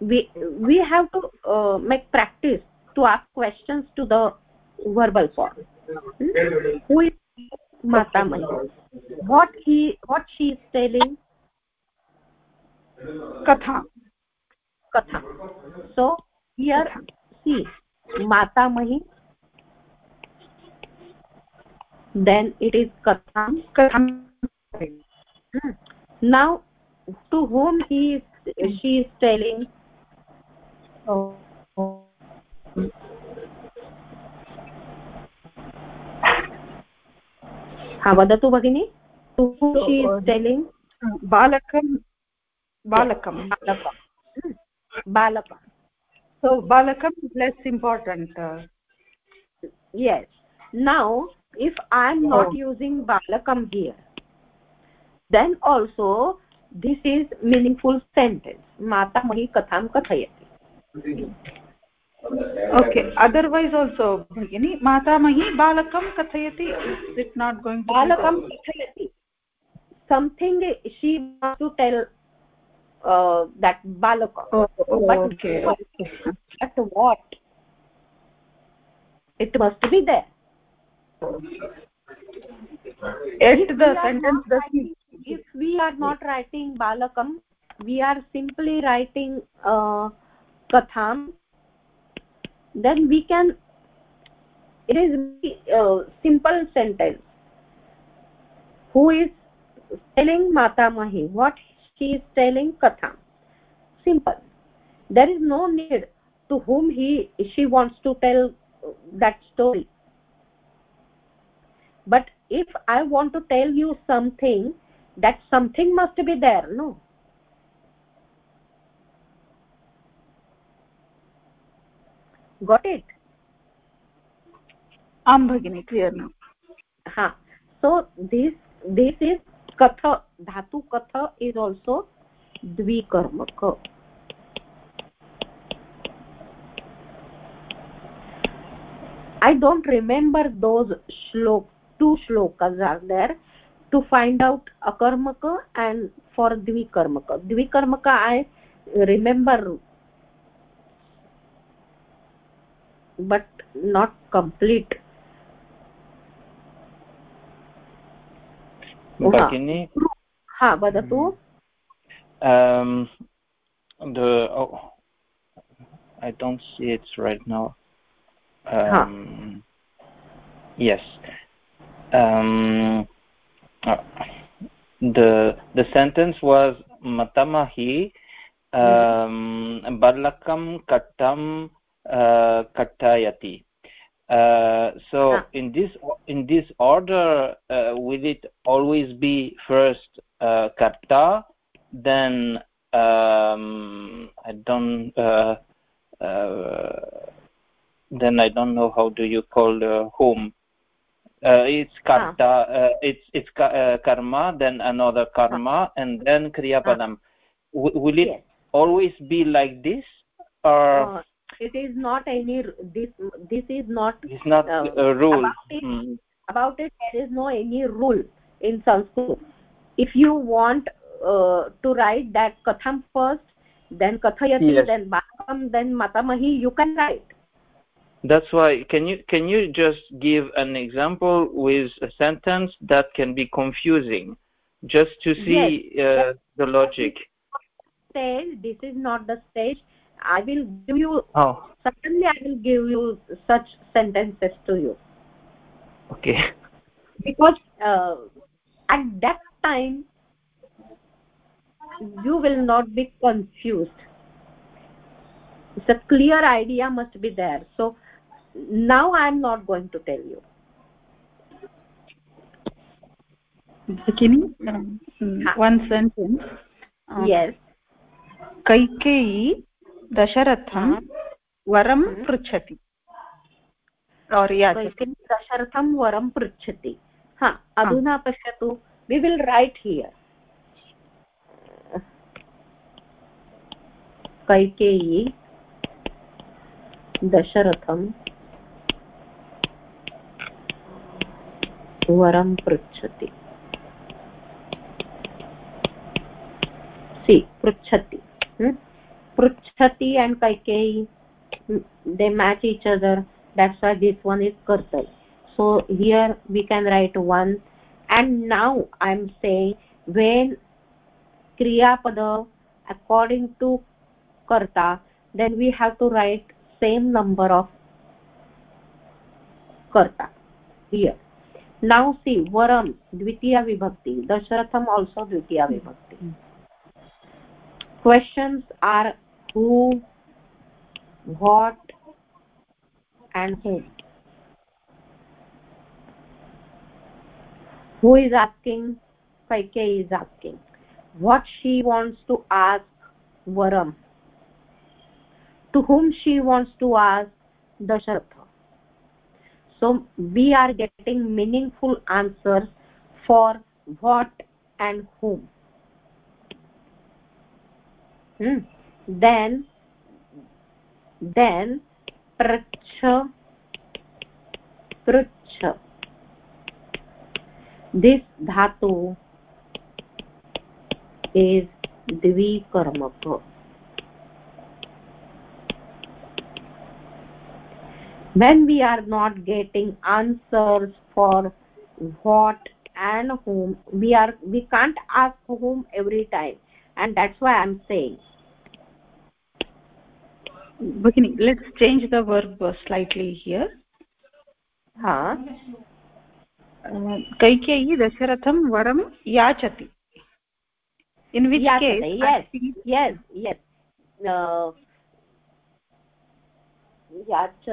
we we have to uh, make practice to ask questions to the verbal form hmm? who is matamahi what he what she is telling katha katha so here see matamahi then it is katham katham hmm. now to whom he is she is telling oh, हा वदतु भगिनि to she is telling बालकं balakam balakam balakam so balakam is less important uh, yes now if i am not oh. using balakam here then also this is meaningful sentence mata mahi katham kathayati okay otherwise also bhagini mata mahi balakam kathayati is it not going to balakam kathayati something she wants to tell uh, that balaka oh, oh, but okay, at what it must be there if the sentence doesn't if we are not writing balakam we are simply writing uh, katham then we can it is a uh, simple sentence. Who is telling mata mahi? What she is telling katham. Simple. There is no need to whom he she wants to tell that story. But if i want to tell you something that something must be there no got it आं भगिनि clear न हा so this this is कथ धातु कथ is also द्विकर्मक I don't remember those shlok two shlokas are there to find out akarmaka and for dvikarmaka dvikarmaka I remember but not complete भगिनी हा वदतु the oh, i don't see it right now um, yes um, uh, the the sentence was matamahi um, balakam kattam uh, kattayati uh, so ah. in this in this order uh, will it always be first uh, katta then um, i don't uh, uh, then i don't know how do you call uh, whom uh, it's karta ah. uh, it's it's uh, karma then another karma ah. and then kriyapadam ah. will it yes. always be like this or uh, it is not any this this is not it's not uh, a rule about it, hmm. about it there is no any rule in sanskrit if you want uh, to write that katham first then kathayati yes. then bhakam then matamahi you can write that's why can you can you just give an example with a sentence that can be confusing just to see yes. uh, the logic? Stage this is not the stage. I will give you oh. certainly i will give you such sentences to you. Okay. Because uh, at that time you will not be confused. The clear idea must be there. So now i am not going to tell you beginning um, one sentence uh, yes Kaikeyi दशरथं वरं पृच्छति दशरथं वरं पृच्छति हा अधुना पश्यतु we will write here Kaikeyi दशरथं वरम पृछति सी पृछति पृछति एंड कैके they match each other that's why this one is कर्तल so here we can write one and now I am say when क्रियापद अकॉर्डिंग टू कर्ता then we have to write same number of करता now see varam dvitiya vibhakti dasharatham also dvitiya vibhakti questions are who what and whom. Who is asking? Kaike is asking. What she wants to ask varam. To whom she wants to ask dasharatha so we are getting meaningful answers for what and whom hmm. then then pracha pracha this dhatu is dvikarmaka when we are not getting answers for what and whom we are we can't ask whom every time and that's why i'm saying Bhagini, let's change the verb slightly here ha Kaikeyi दशरथं वरं याचति in which case yes yes yes uh, yach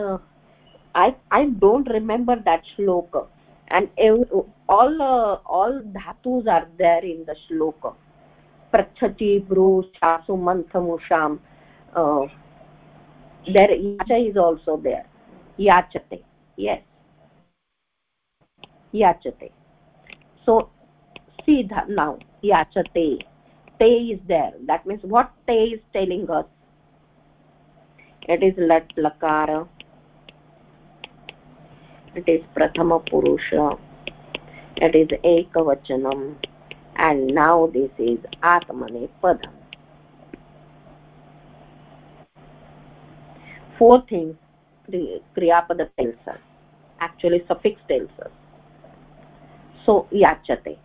i i don't remember that shloka and all uh, all dhatus are there in the shloka prachati bru chasu manthamusham uh, there yacha is also there yachate yes yachate so see that now yachate te is there that means what te is telling us it is lat lakara it is prathama purusha it is ekavachanam and now this is atmane padam four things kriyapada tells us actually suffix tells so yachate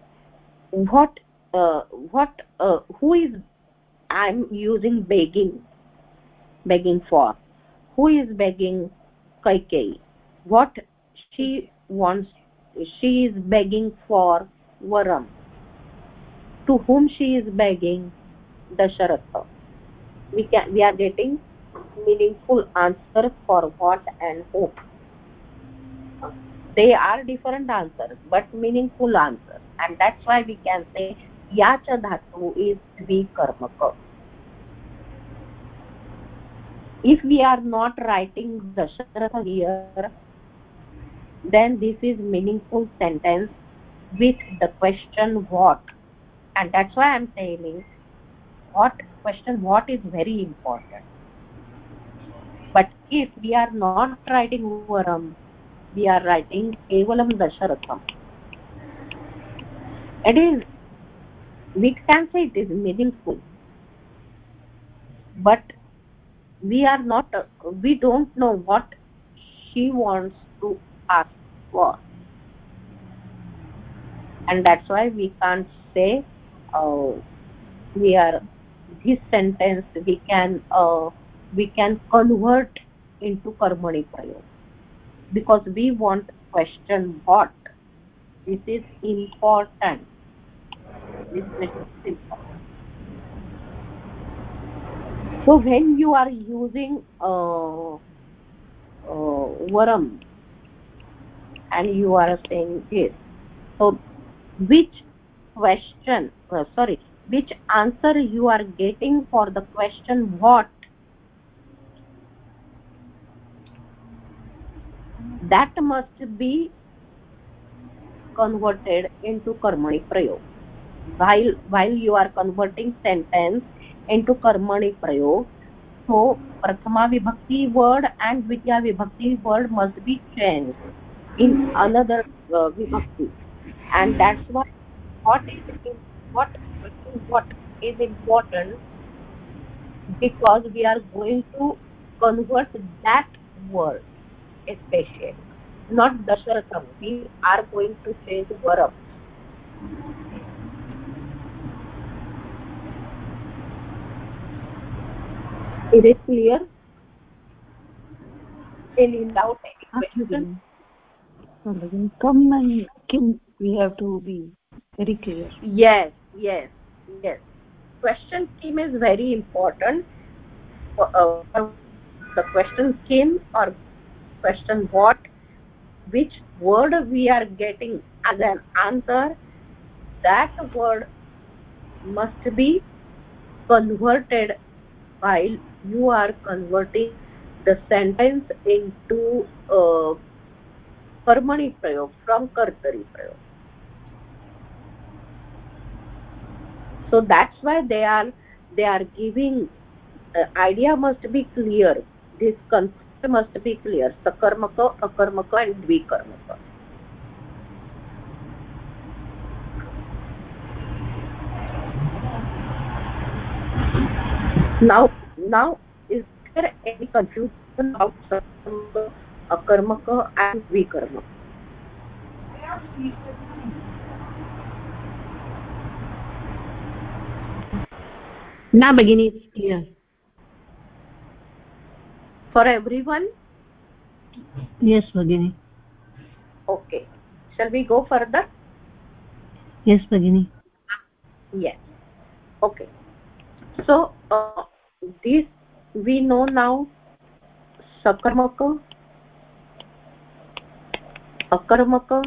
what uh, what uh, who is i'm using begging begging for who is begging kaikei what she wants she is begging for varam. To whom she is begging? Dasharatha. We can we are getting meaningful answer for what and who. They are different answers but meaningful answers. And that's why we can say yacha dhatu is dvikarmaka. If we are not writing dasharatha here then this is meaningful sentence with the question what. And that's why i'm saying what question what is very important. But if we are not writing varam we are writing kevalam dasharatham it is we can say it is meaningful. But we are not we don't know what she wants to ask for. And that's why we can't say uh, we are this sentence we can uh, we can convert into karmani prayog because we want question what this is important. This is important. So when you are using uh, uh, varam and you are saying this so which question uh, sorry which answer you are getting for the question what that must be converted into karmani prayog while while you are converting sentence into karmani prayog so prathama vibhakti word and dvitiya vibhakti word must be changed in another uh, vibhakti and that's why what is what what is important because we are going to convert that word especially. Not dasharatham we are going to change varam is it clear? Any doubt any question come and kim we have to be very clear. Yes yes yes. Question scheme is very important. Uh, the question scheme or question what which word we are getting as an answer that word must be converted while you are converting the sentence into uh, prayog from kartari prayog so that's why they are they are giving uh, idea must be clear this concept must be clear sakarmaka akarmaka and dvikarmaka now now is there any confusion about sakarmaka akarmaka and dvikarmaka na bagini it's clear. For everyone? Yes bagini okay. Shall we go further? Yes bagini yes. Okay. So uh, this we know now sakarmaka akarmaka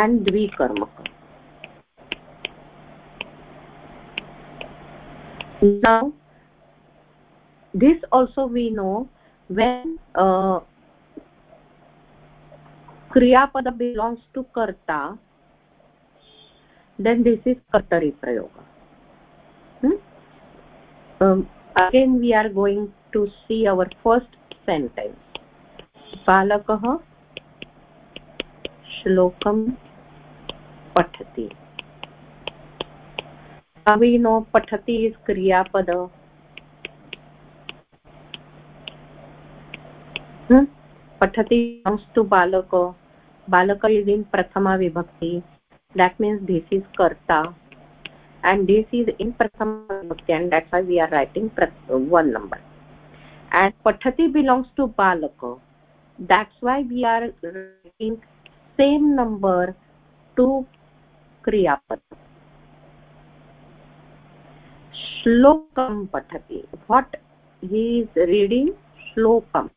and dvikarmaka now this also we know when uh, kriyapada belongs to karta then this is kartari prayoga. Hmm? um, again we are going to see our first sentence बालकः श्लोकं पठति is kriyapada hmm? pathati comes to balaka balaka is in prathama vibhakti that means this is karta and this is in prathama vibhakti and that's why we are writing one number and pathati belongs to balaka that's why we are writing same number to kriyapada shlokam pathati what he is reading shlokam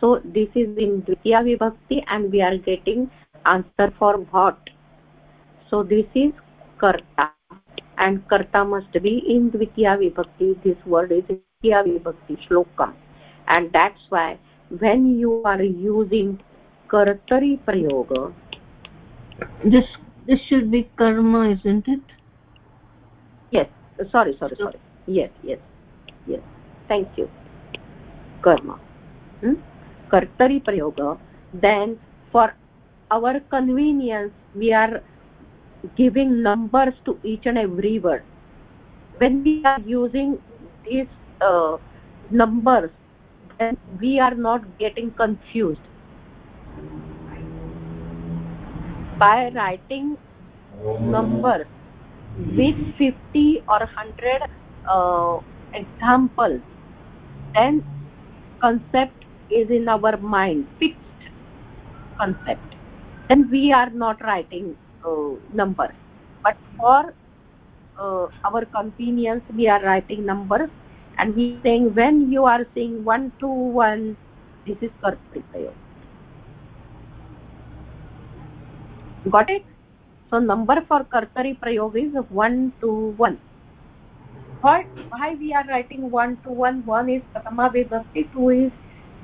so this is in dvitiya vibhakti and we are getting answer for what so this is karta and karta must be in dvitiya vibhakti this word is dvitiya vibhakti shlokam and that's why when you are using kartari prayoga this this should be karma isn't it? Yes. Sorry sorry sorry. Yes yes yes. Thank you. Karma. Hmm? kartari prayoga then for our convenience we are giving numbers to each and every word. When we are using these uh, numbers then we are not getting confused. By writing numbers with 50 or 100 uh, examples then concept is in our mind fixed concept. Then we are not writing uh, numbers but for uh, our convenience we are writing numbers and we saying when you are saying 1 to 1 this is kartri prayog got it so number for kartari prayog is 1 to 1 why why we are writing 1 to 1 1 is pratama vibhakti 2 is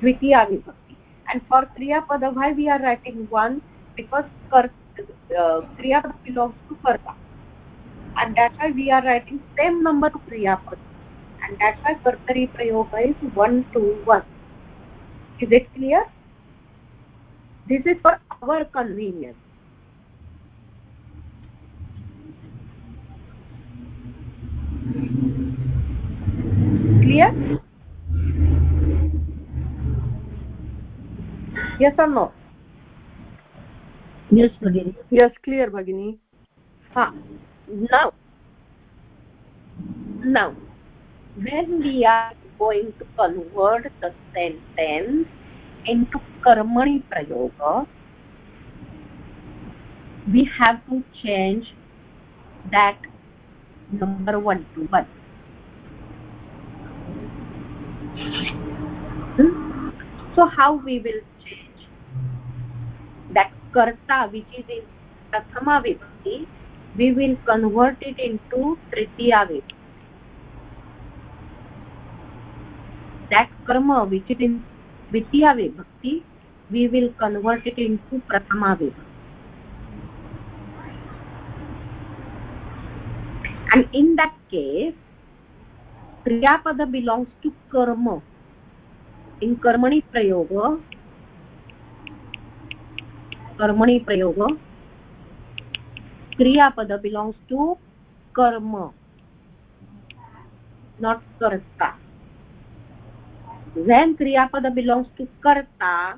dvitiya vibhakti and for kriya pada why we are writing one because kar uh, kriya pada belongs to karta and that's why we are writing same number to kriya pada and that's why kartari prayoga is one to one is it clear this is for our convenience clear yes or no yes bagini yes clear bagini ha now now when we are going to convert the sentence into karmani prayoga we have to change that number 1 to 1 hmm? so how we will change that karta which is in prathama vibhakti we will convert it into tritiya vibhakti that karma which is in dvitiya vibhakti we will convert it into prathama vibhakti and in that case kriya pada belongs to karma in karmani prayoga karmani prayoga kriya pada belongs to karma not karta when kriya pada belongs to karta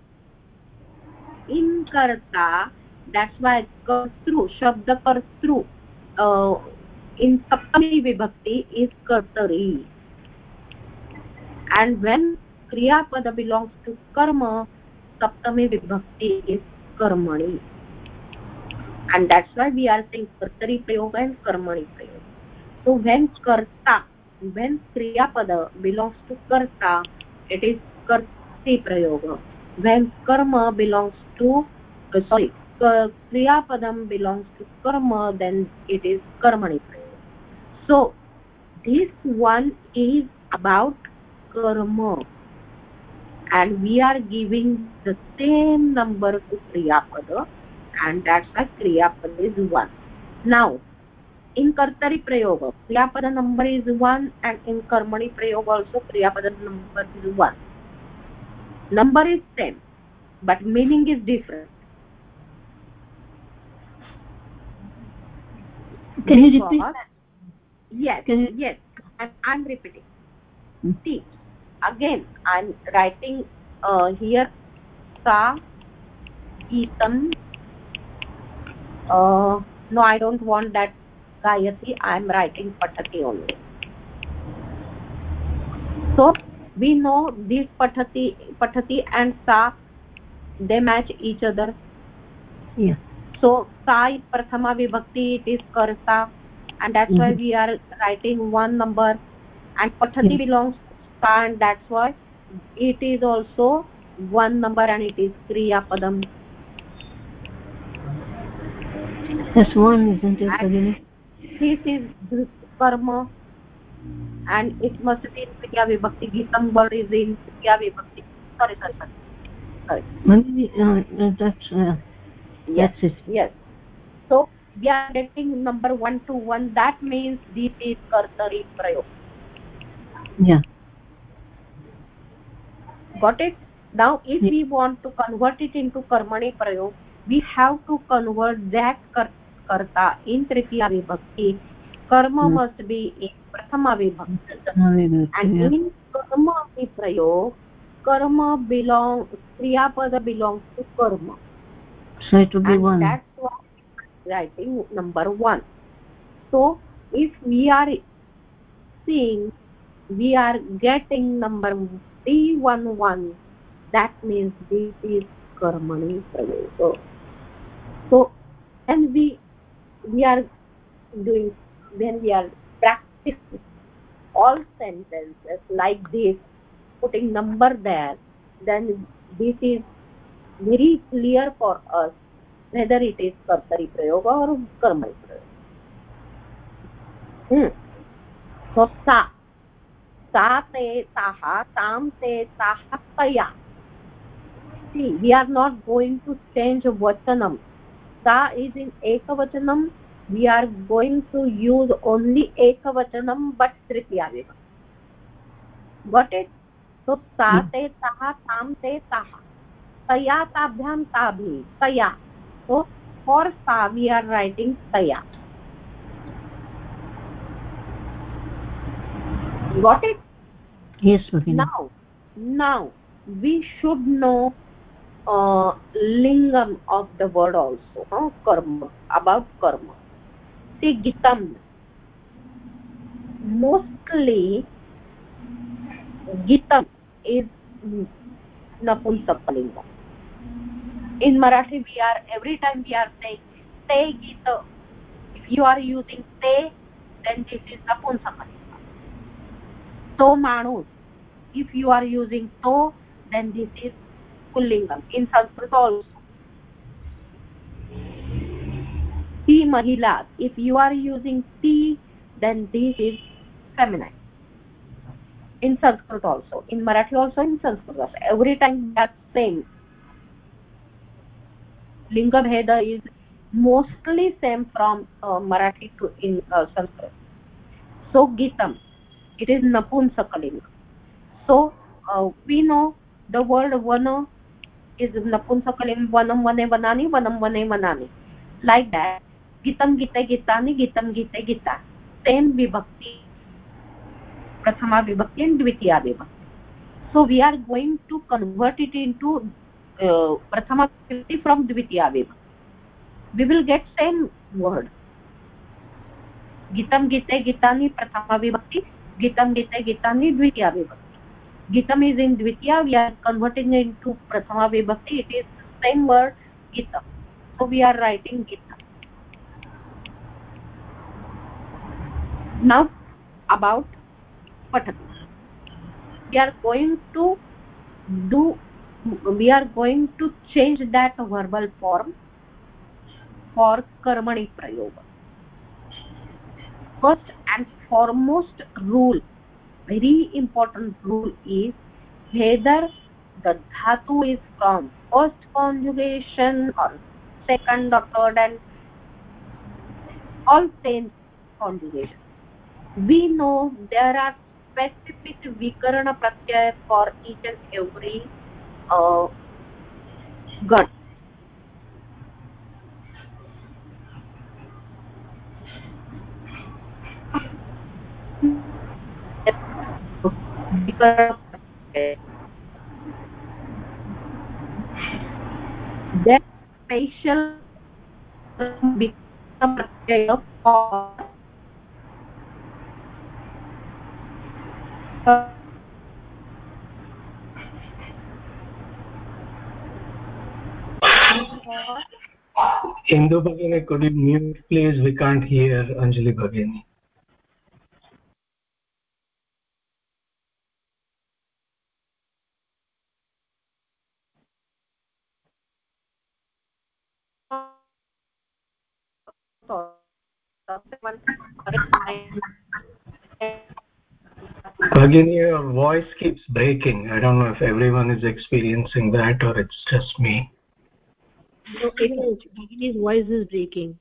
in karta that's why kartru shabda kartru uh, in saptami vibhakti is kartari and when kriya pada belongs to karma saptami vibhakti is karmani and that's why we are saying kartari prayoga and karmani prayoga so when karta when kriya pada belongs to karta it is karti prayoga when karma belongs to uh, sorry kriya padam belongs to karma then it is karmani prayoga so this one is about karma and we are giving the same number to kriya pada and that's why kriya pada is 1 now in kartari prayoga kriya pada number is 1 and in karmani prayoga also kriya pada number is 1 number is same but meaning is different can you repeat yes can you... yes I'm, I'm repeating hmm. see again i'm writing uh, here sa geetam uh, no i don't want that gayatri i'm writing patati only so we know this patati patati and sa they match each other yeah so sa is prathama vibhakti it is karta and that's mm -hmm. why mm-hmm. we are writing one number and patati yeah. belongs sa and that's why it is also one number and it is kriya padam that's one isn't it? This is karma. And it must be in kriya vibhakti gitam word is in kriya vibhakti. Sorry sorry sorry. Sorry. Maybe, uh, that's uh, yes that's yes. So we are getting number 1 to 1 that means this is kartari prayog yeah. Got it? Now if we want to convert it into karmani prayog we have to convert that karta in tritiya vibhakti karma hmm. must be in prathama vibhakti and yeah. in karma prayog karma belong kriya pada belongs to karma so it will be and one that's why writing number 1 so if we are seeing we are getting number 311 that means this is karmani prayoga so and we we are doing when we are practicing all sentences like this putting number there then this is very clear for us whether it is kartari prayoga or karmani prayoga hmm. so sa सा ते ताः तां ते ताः तया see we are not going to change vachanam sa is in ekavachanam we are going to use only ekavachanam but tritiya vibhakti got it so sa te taha tam te taha taya tabhyam tabhi taya so for sa we are writing taya got it yes Bhagini. now now we should know uh, lingam of the word also huh? karma about karma see gitam mostly gitam is napunsakalinga in marathi we are every time we are saying te gita if you are using te then this is napunsakalinga to manus if you are using to then this is in sanskrit also ti mahila. If you are using ti then this is feminine. In sanskrit also. In marathi also in sanskrit also. Every time that same linga bheda is mostly same from uh, marathi to in uh, sanskrit so gitam it is napunsakalinga so uh, we know the word vana is napunsakalinga vanam vane vanani vanam vane vanani like that gitam gite gitani gitam gite gita same vibhakti prathama vibhakti and dvitiya vibhakti so we are going to convert it into uh, prathama vibhakti from dvitiya vibhakti we will get same word gitam gite gitani prathama vibhakti gitam gita gitani dvitiya vibhakti gitam is in dvitiya we are converting it into prathama vibhakti it is the same word gita so we are writing gita now about patati we are going to do we are going to change that verbal form for karmani prayoga first and foremost rule very important rule is whether the dhatu is from first conjugation or second or third and all same conjugation. We know there are specific vikarana pratyay for each and every uh, gun then special become pratyaya for Indu Bhagini, could you mute please? We can't hear Anjali Bhagini. Bhagini, your voice keeps breaking. I don't know if everyone is experiencing that or it's just me. No, Bhagini's voice is breaking.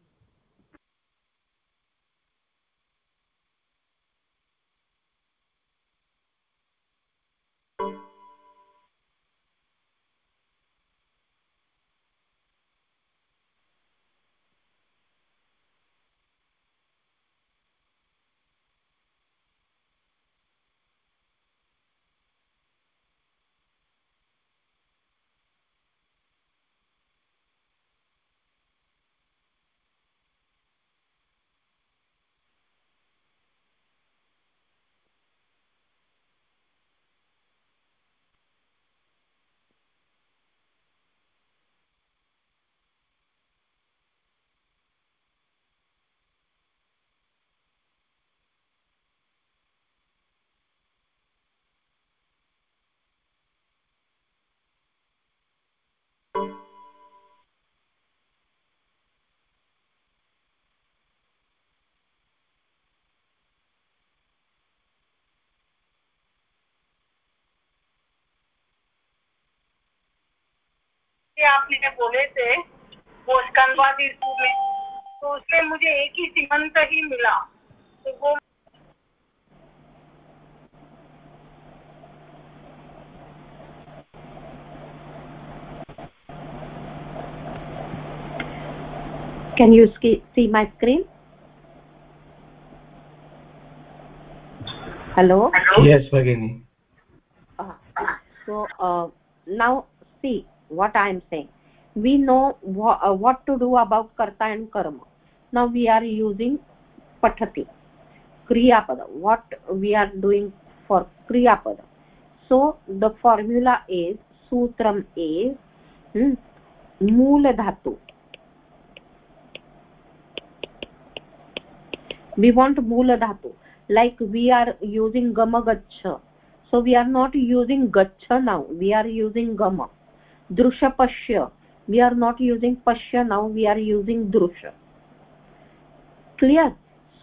आप मुझे बोले थे वो स्कंदवादी में तो उसमें मुझे एक ही सीमंत ही मिला तो वो can you see my screen hello yes bhagini uh, so uh, now see what i am saying we know wha uh, what to do about karta and karma now we are using pathati kriya pada what we are doing for kriya pada so the formula is sutram is hmm, mool dhatu we want mool dhatu like we are using gama gachha so we are not using gachha now we are using gama drusha pashya we are not using pashya now we are using drusha clear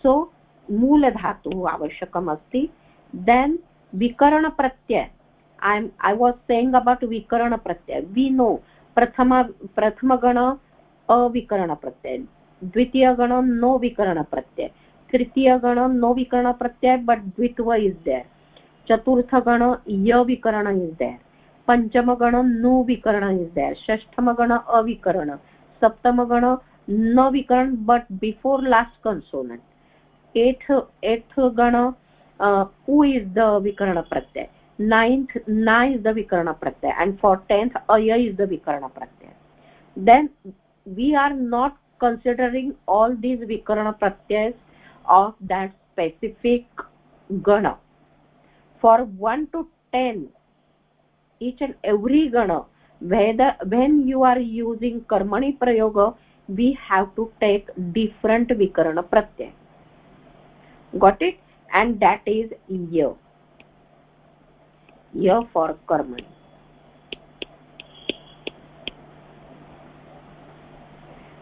so मूल धातुः आवश्यकम् अस्ति then विकरण Pratyaya saying about vikarana pratyay we know prathama prathama gana avikarana pratyay dvitiya gana no vikarana pratyay tritiya gana no vikarana pratyay but dvitva is there chaturtha gana ya vikarana is there पंचम गण नु विकर्ण is there षष्ठम गण अविकरण सप्तम गण न विकर्ण but before last consonant eighth eighth गण उ इज़ द विकर्ण प्रत्यय नाइन्थ न इज़ द विकर्ण प्रत्यय एंड फॉर टेन्थ अय इज़ द विकर्ण प्रत्यय then we are not considering all these विकर्ण प्रत्यय ऑफ़ दैट स्पेसिफिक गण for one two ten each and every gana whether when you are using karmani prayoga we have to take different vikarana pratyay got it and that is ya ya for karmani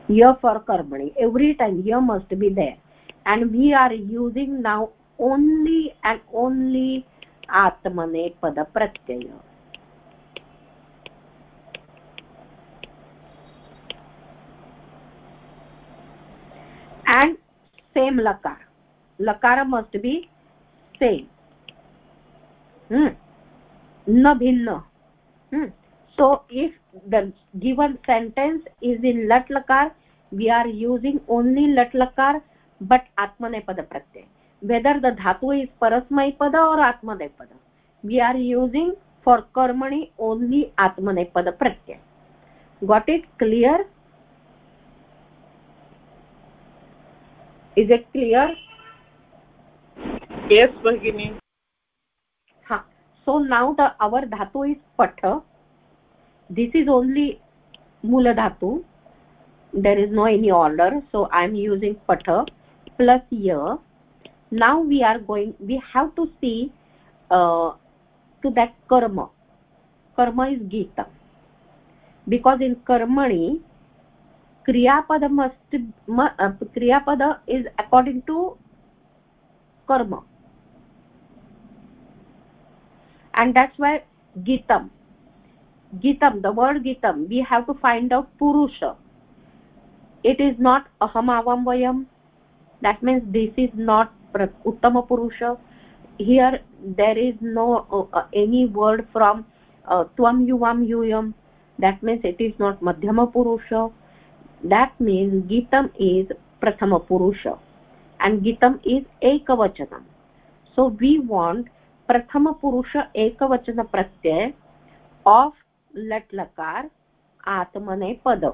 ya for karmani every time ya must be there and we are using now only and only atmane pada pratyaya and same lakar lakara must be same hmm na bhinna hmm so if the given sentence is in lat lakar we are using only lat lakar but atmanepada pratyay whether the dhatu is parasmaipada or atmanepada we are using for karmani only atmanepada pratyay got it clear is it clear? Yes bhagini. Ha so now the our dhatu is patha this is only mula dhatu. There is no any order. So i am using patha plus here now we are going we have to see uh, to that karma. Karma is gita. Because in karmani kriyapada must uh, kriyapada is according to karma. And that's why gitam. Gitam the word gitam we have to find out purusha. It is not aham avam vayam. That means this is not uttama purusha. Here there is no uh, uh, any word from uh, tvam yuvam yuyam. That means it is not madhyama purusha that means gitam is prathama purusha and gitam is ekavachanam so we want prathama purusha ekavachana pratyay of lat lakar atmane pad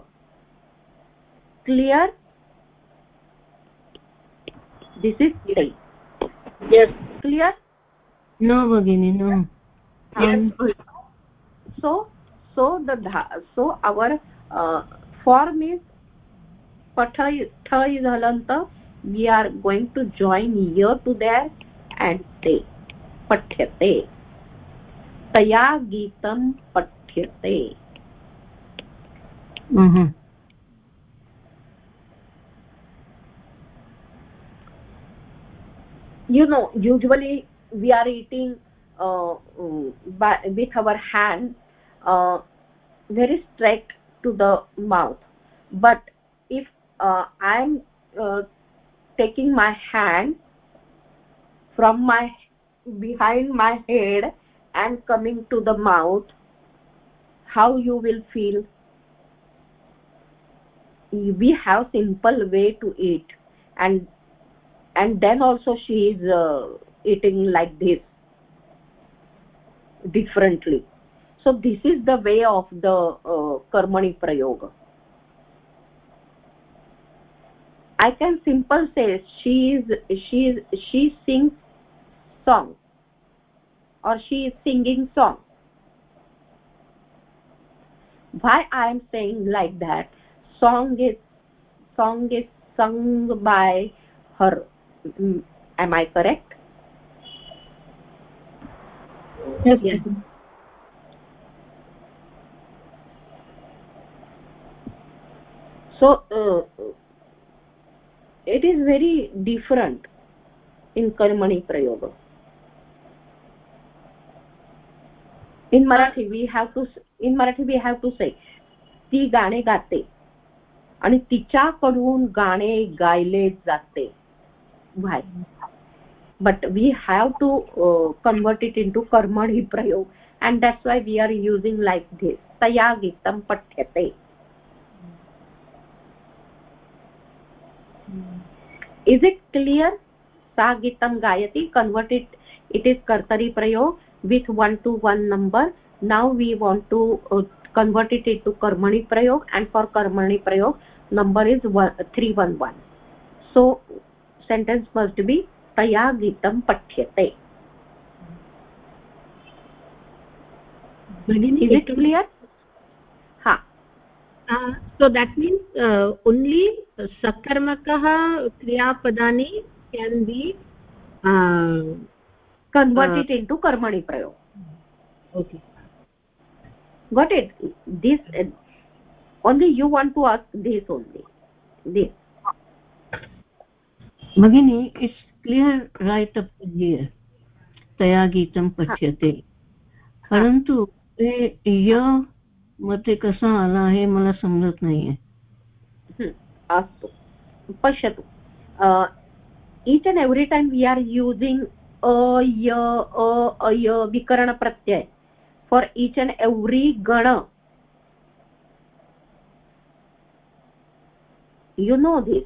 clear this is clear yes clear no bagini no yes. so so the so our uh, form is patha tha is halanta we are going to join here to there and say pathyate taya geetam pathyate mm -hmm. you know usually we are eating uh, by, with our hand uh, very straight to the mouth but uh, i am uh, taking my hand from my behind my head and coming to the mouth. How you will feel? We have simple way to eat. And and then also she is uh, eating like this differently. So this is the way of the uh, karmani prayoga i can simple say she is she is she sings song or she is singing song. Why i am saying like that? Song is song is sung by her am i correct? Yes, yes. so uh, it is very different in karmani prayoga in marathi we have to in marathi we have to say ती गाणे गाते आणि तिच्याकडून गाणे गायले जाते why but we have to uh, convert it into karmani prayog and that's why we are using like this taya gitam pathyate is it clear sa gitam gayati convert it it is kartari prayog with one to one number now we want to uh, convert it into karmani prayog and for karmani prayog number is 311 so sentence must be taya gitam pathyate is it clear ha uh, so that means only सकर्मकः क्रियापदानि can be converted into कर्मणि प्रयोग okay got it this only you want to ask this only this भगिनी it's clear right अप् तया गीतं पठ्यते परन्तु य मते कसा आला आहे मला समजत नाहीये. अस्तु. पश्यतु. Each and every time we are using a अय विकरण प्रत्यय फॉर ईच अँड एव्हरी गण. You know these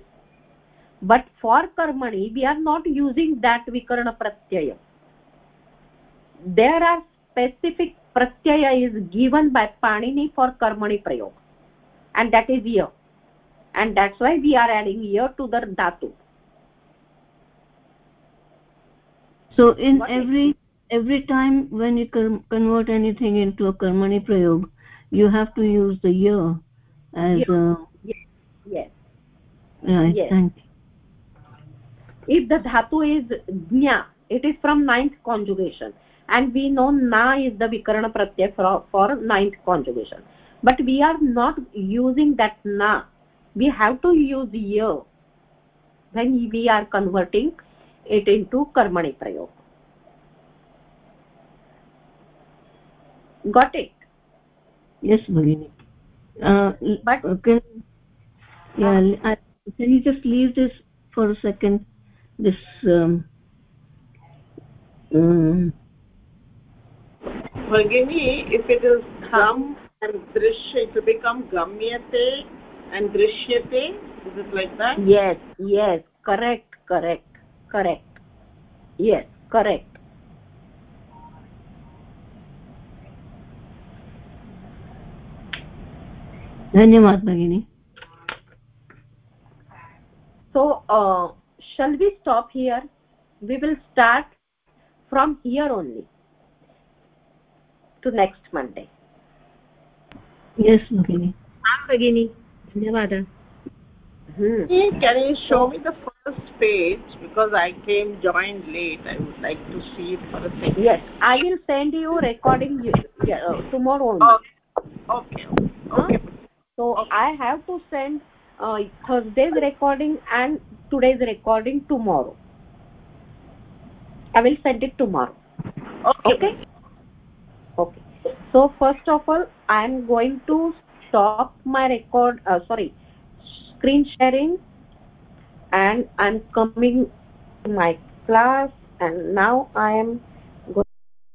but for कर्मणी we are not using that विकरण Pratyaya there are specific pratyaya is given by panini for karmani prayog and that is here and that's why we are adding here to the dhatu. So in what every every time when you convert anything into a karmani prayog you have to use the year as yes. a yes. Yes. Right. Yes. thank you. If the dhatu is jna it is from ninth conjugation and we know na is the vikarana pratyay for, for ninth conjugation. But we are not using that na. We have to use ya when we are converting it into karmani prayog. Got it? Yes bhagini. Uh, but okay yeah uh, can you just leave this for a second? This um, um Bhagini, if it is gam and drishya, it will become gamyate and drishyate. Is it like that? Yes, yes, correct, correct, correct. Yes, correct. धन्यवाद भगिनी so uh, shall we stop here we will start from here only to next monday. Yes bagini am bagini dhanyawada hmm. Can you show me the first page? Because i came joined late. I would like to see it for a second. Yes i will send you recording yeah, uh, tomorrow okay. Okay okay. Huh? so okay. i have to send uh, thursday's recording and today's recording tomorrow. I will send it tomorrow. Okay, okay? Okay. so first of all i am going to stop my record uh, sorry screen sharing and i'm coming to my class and now i am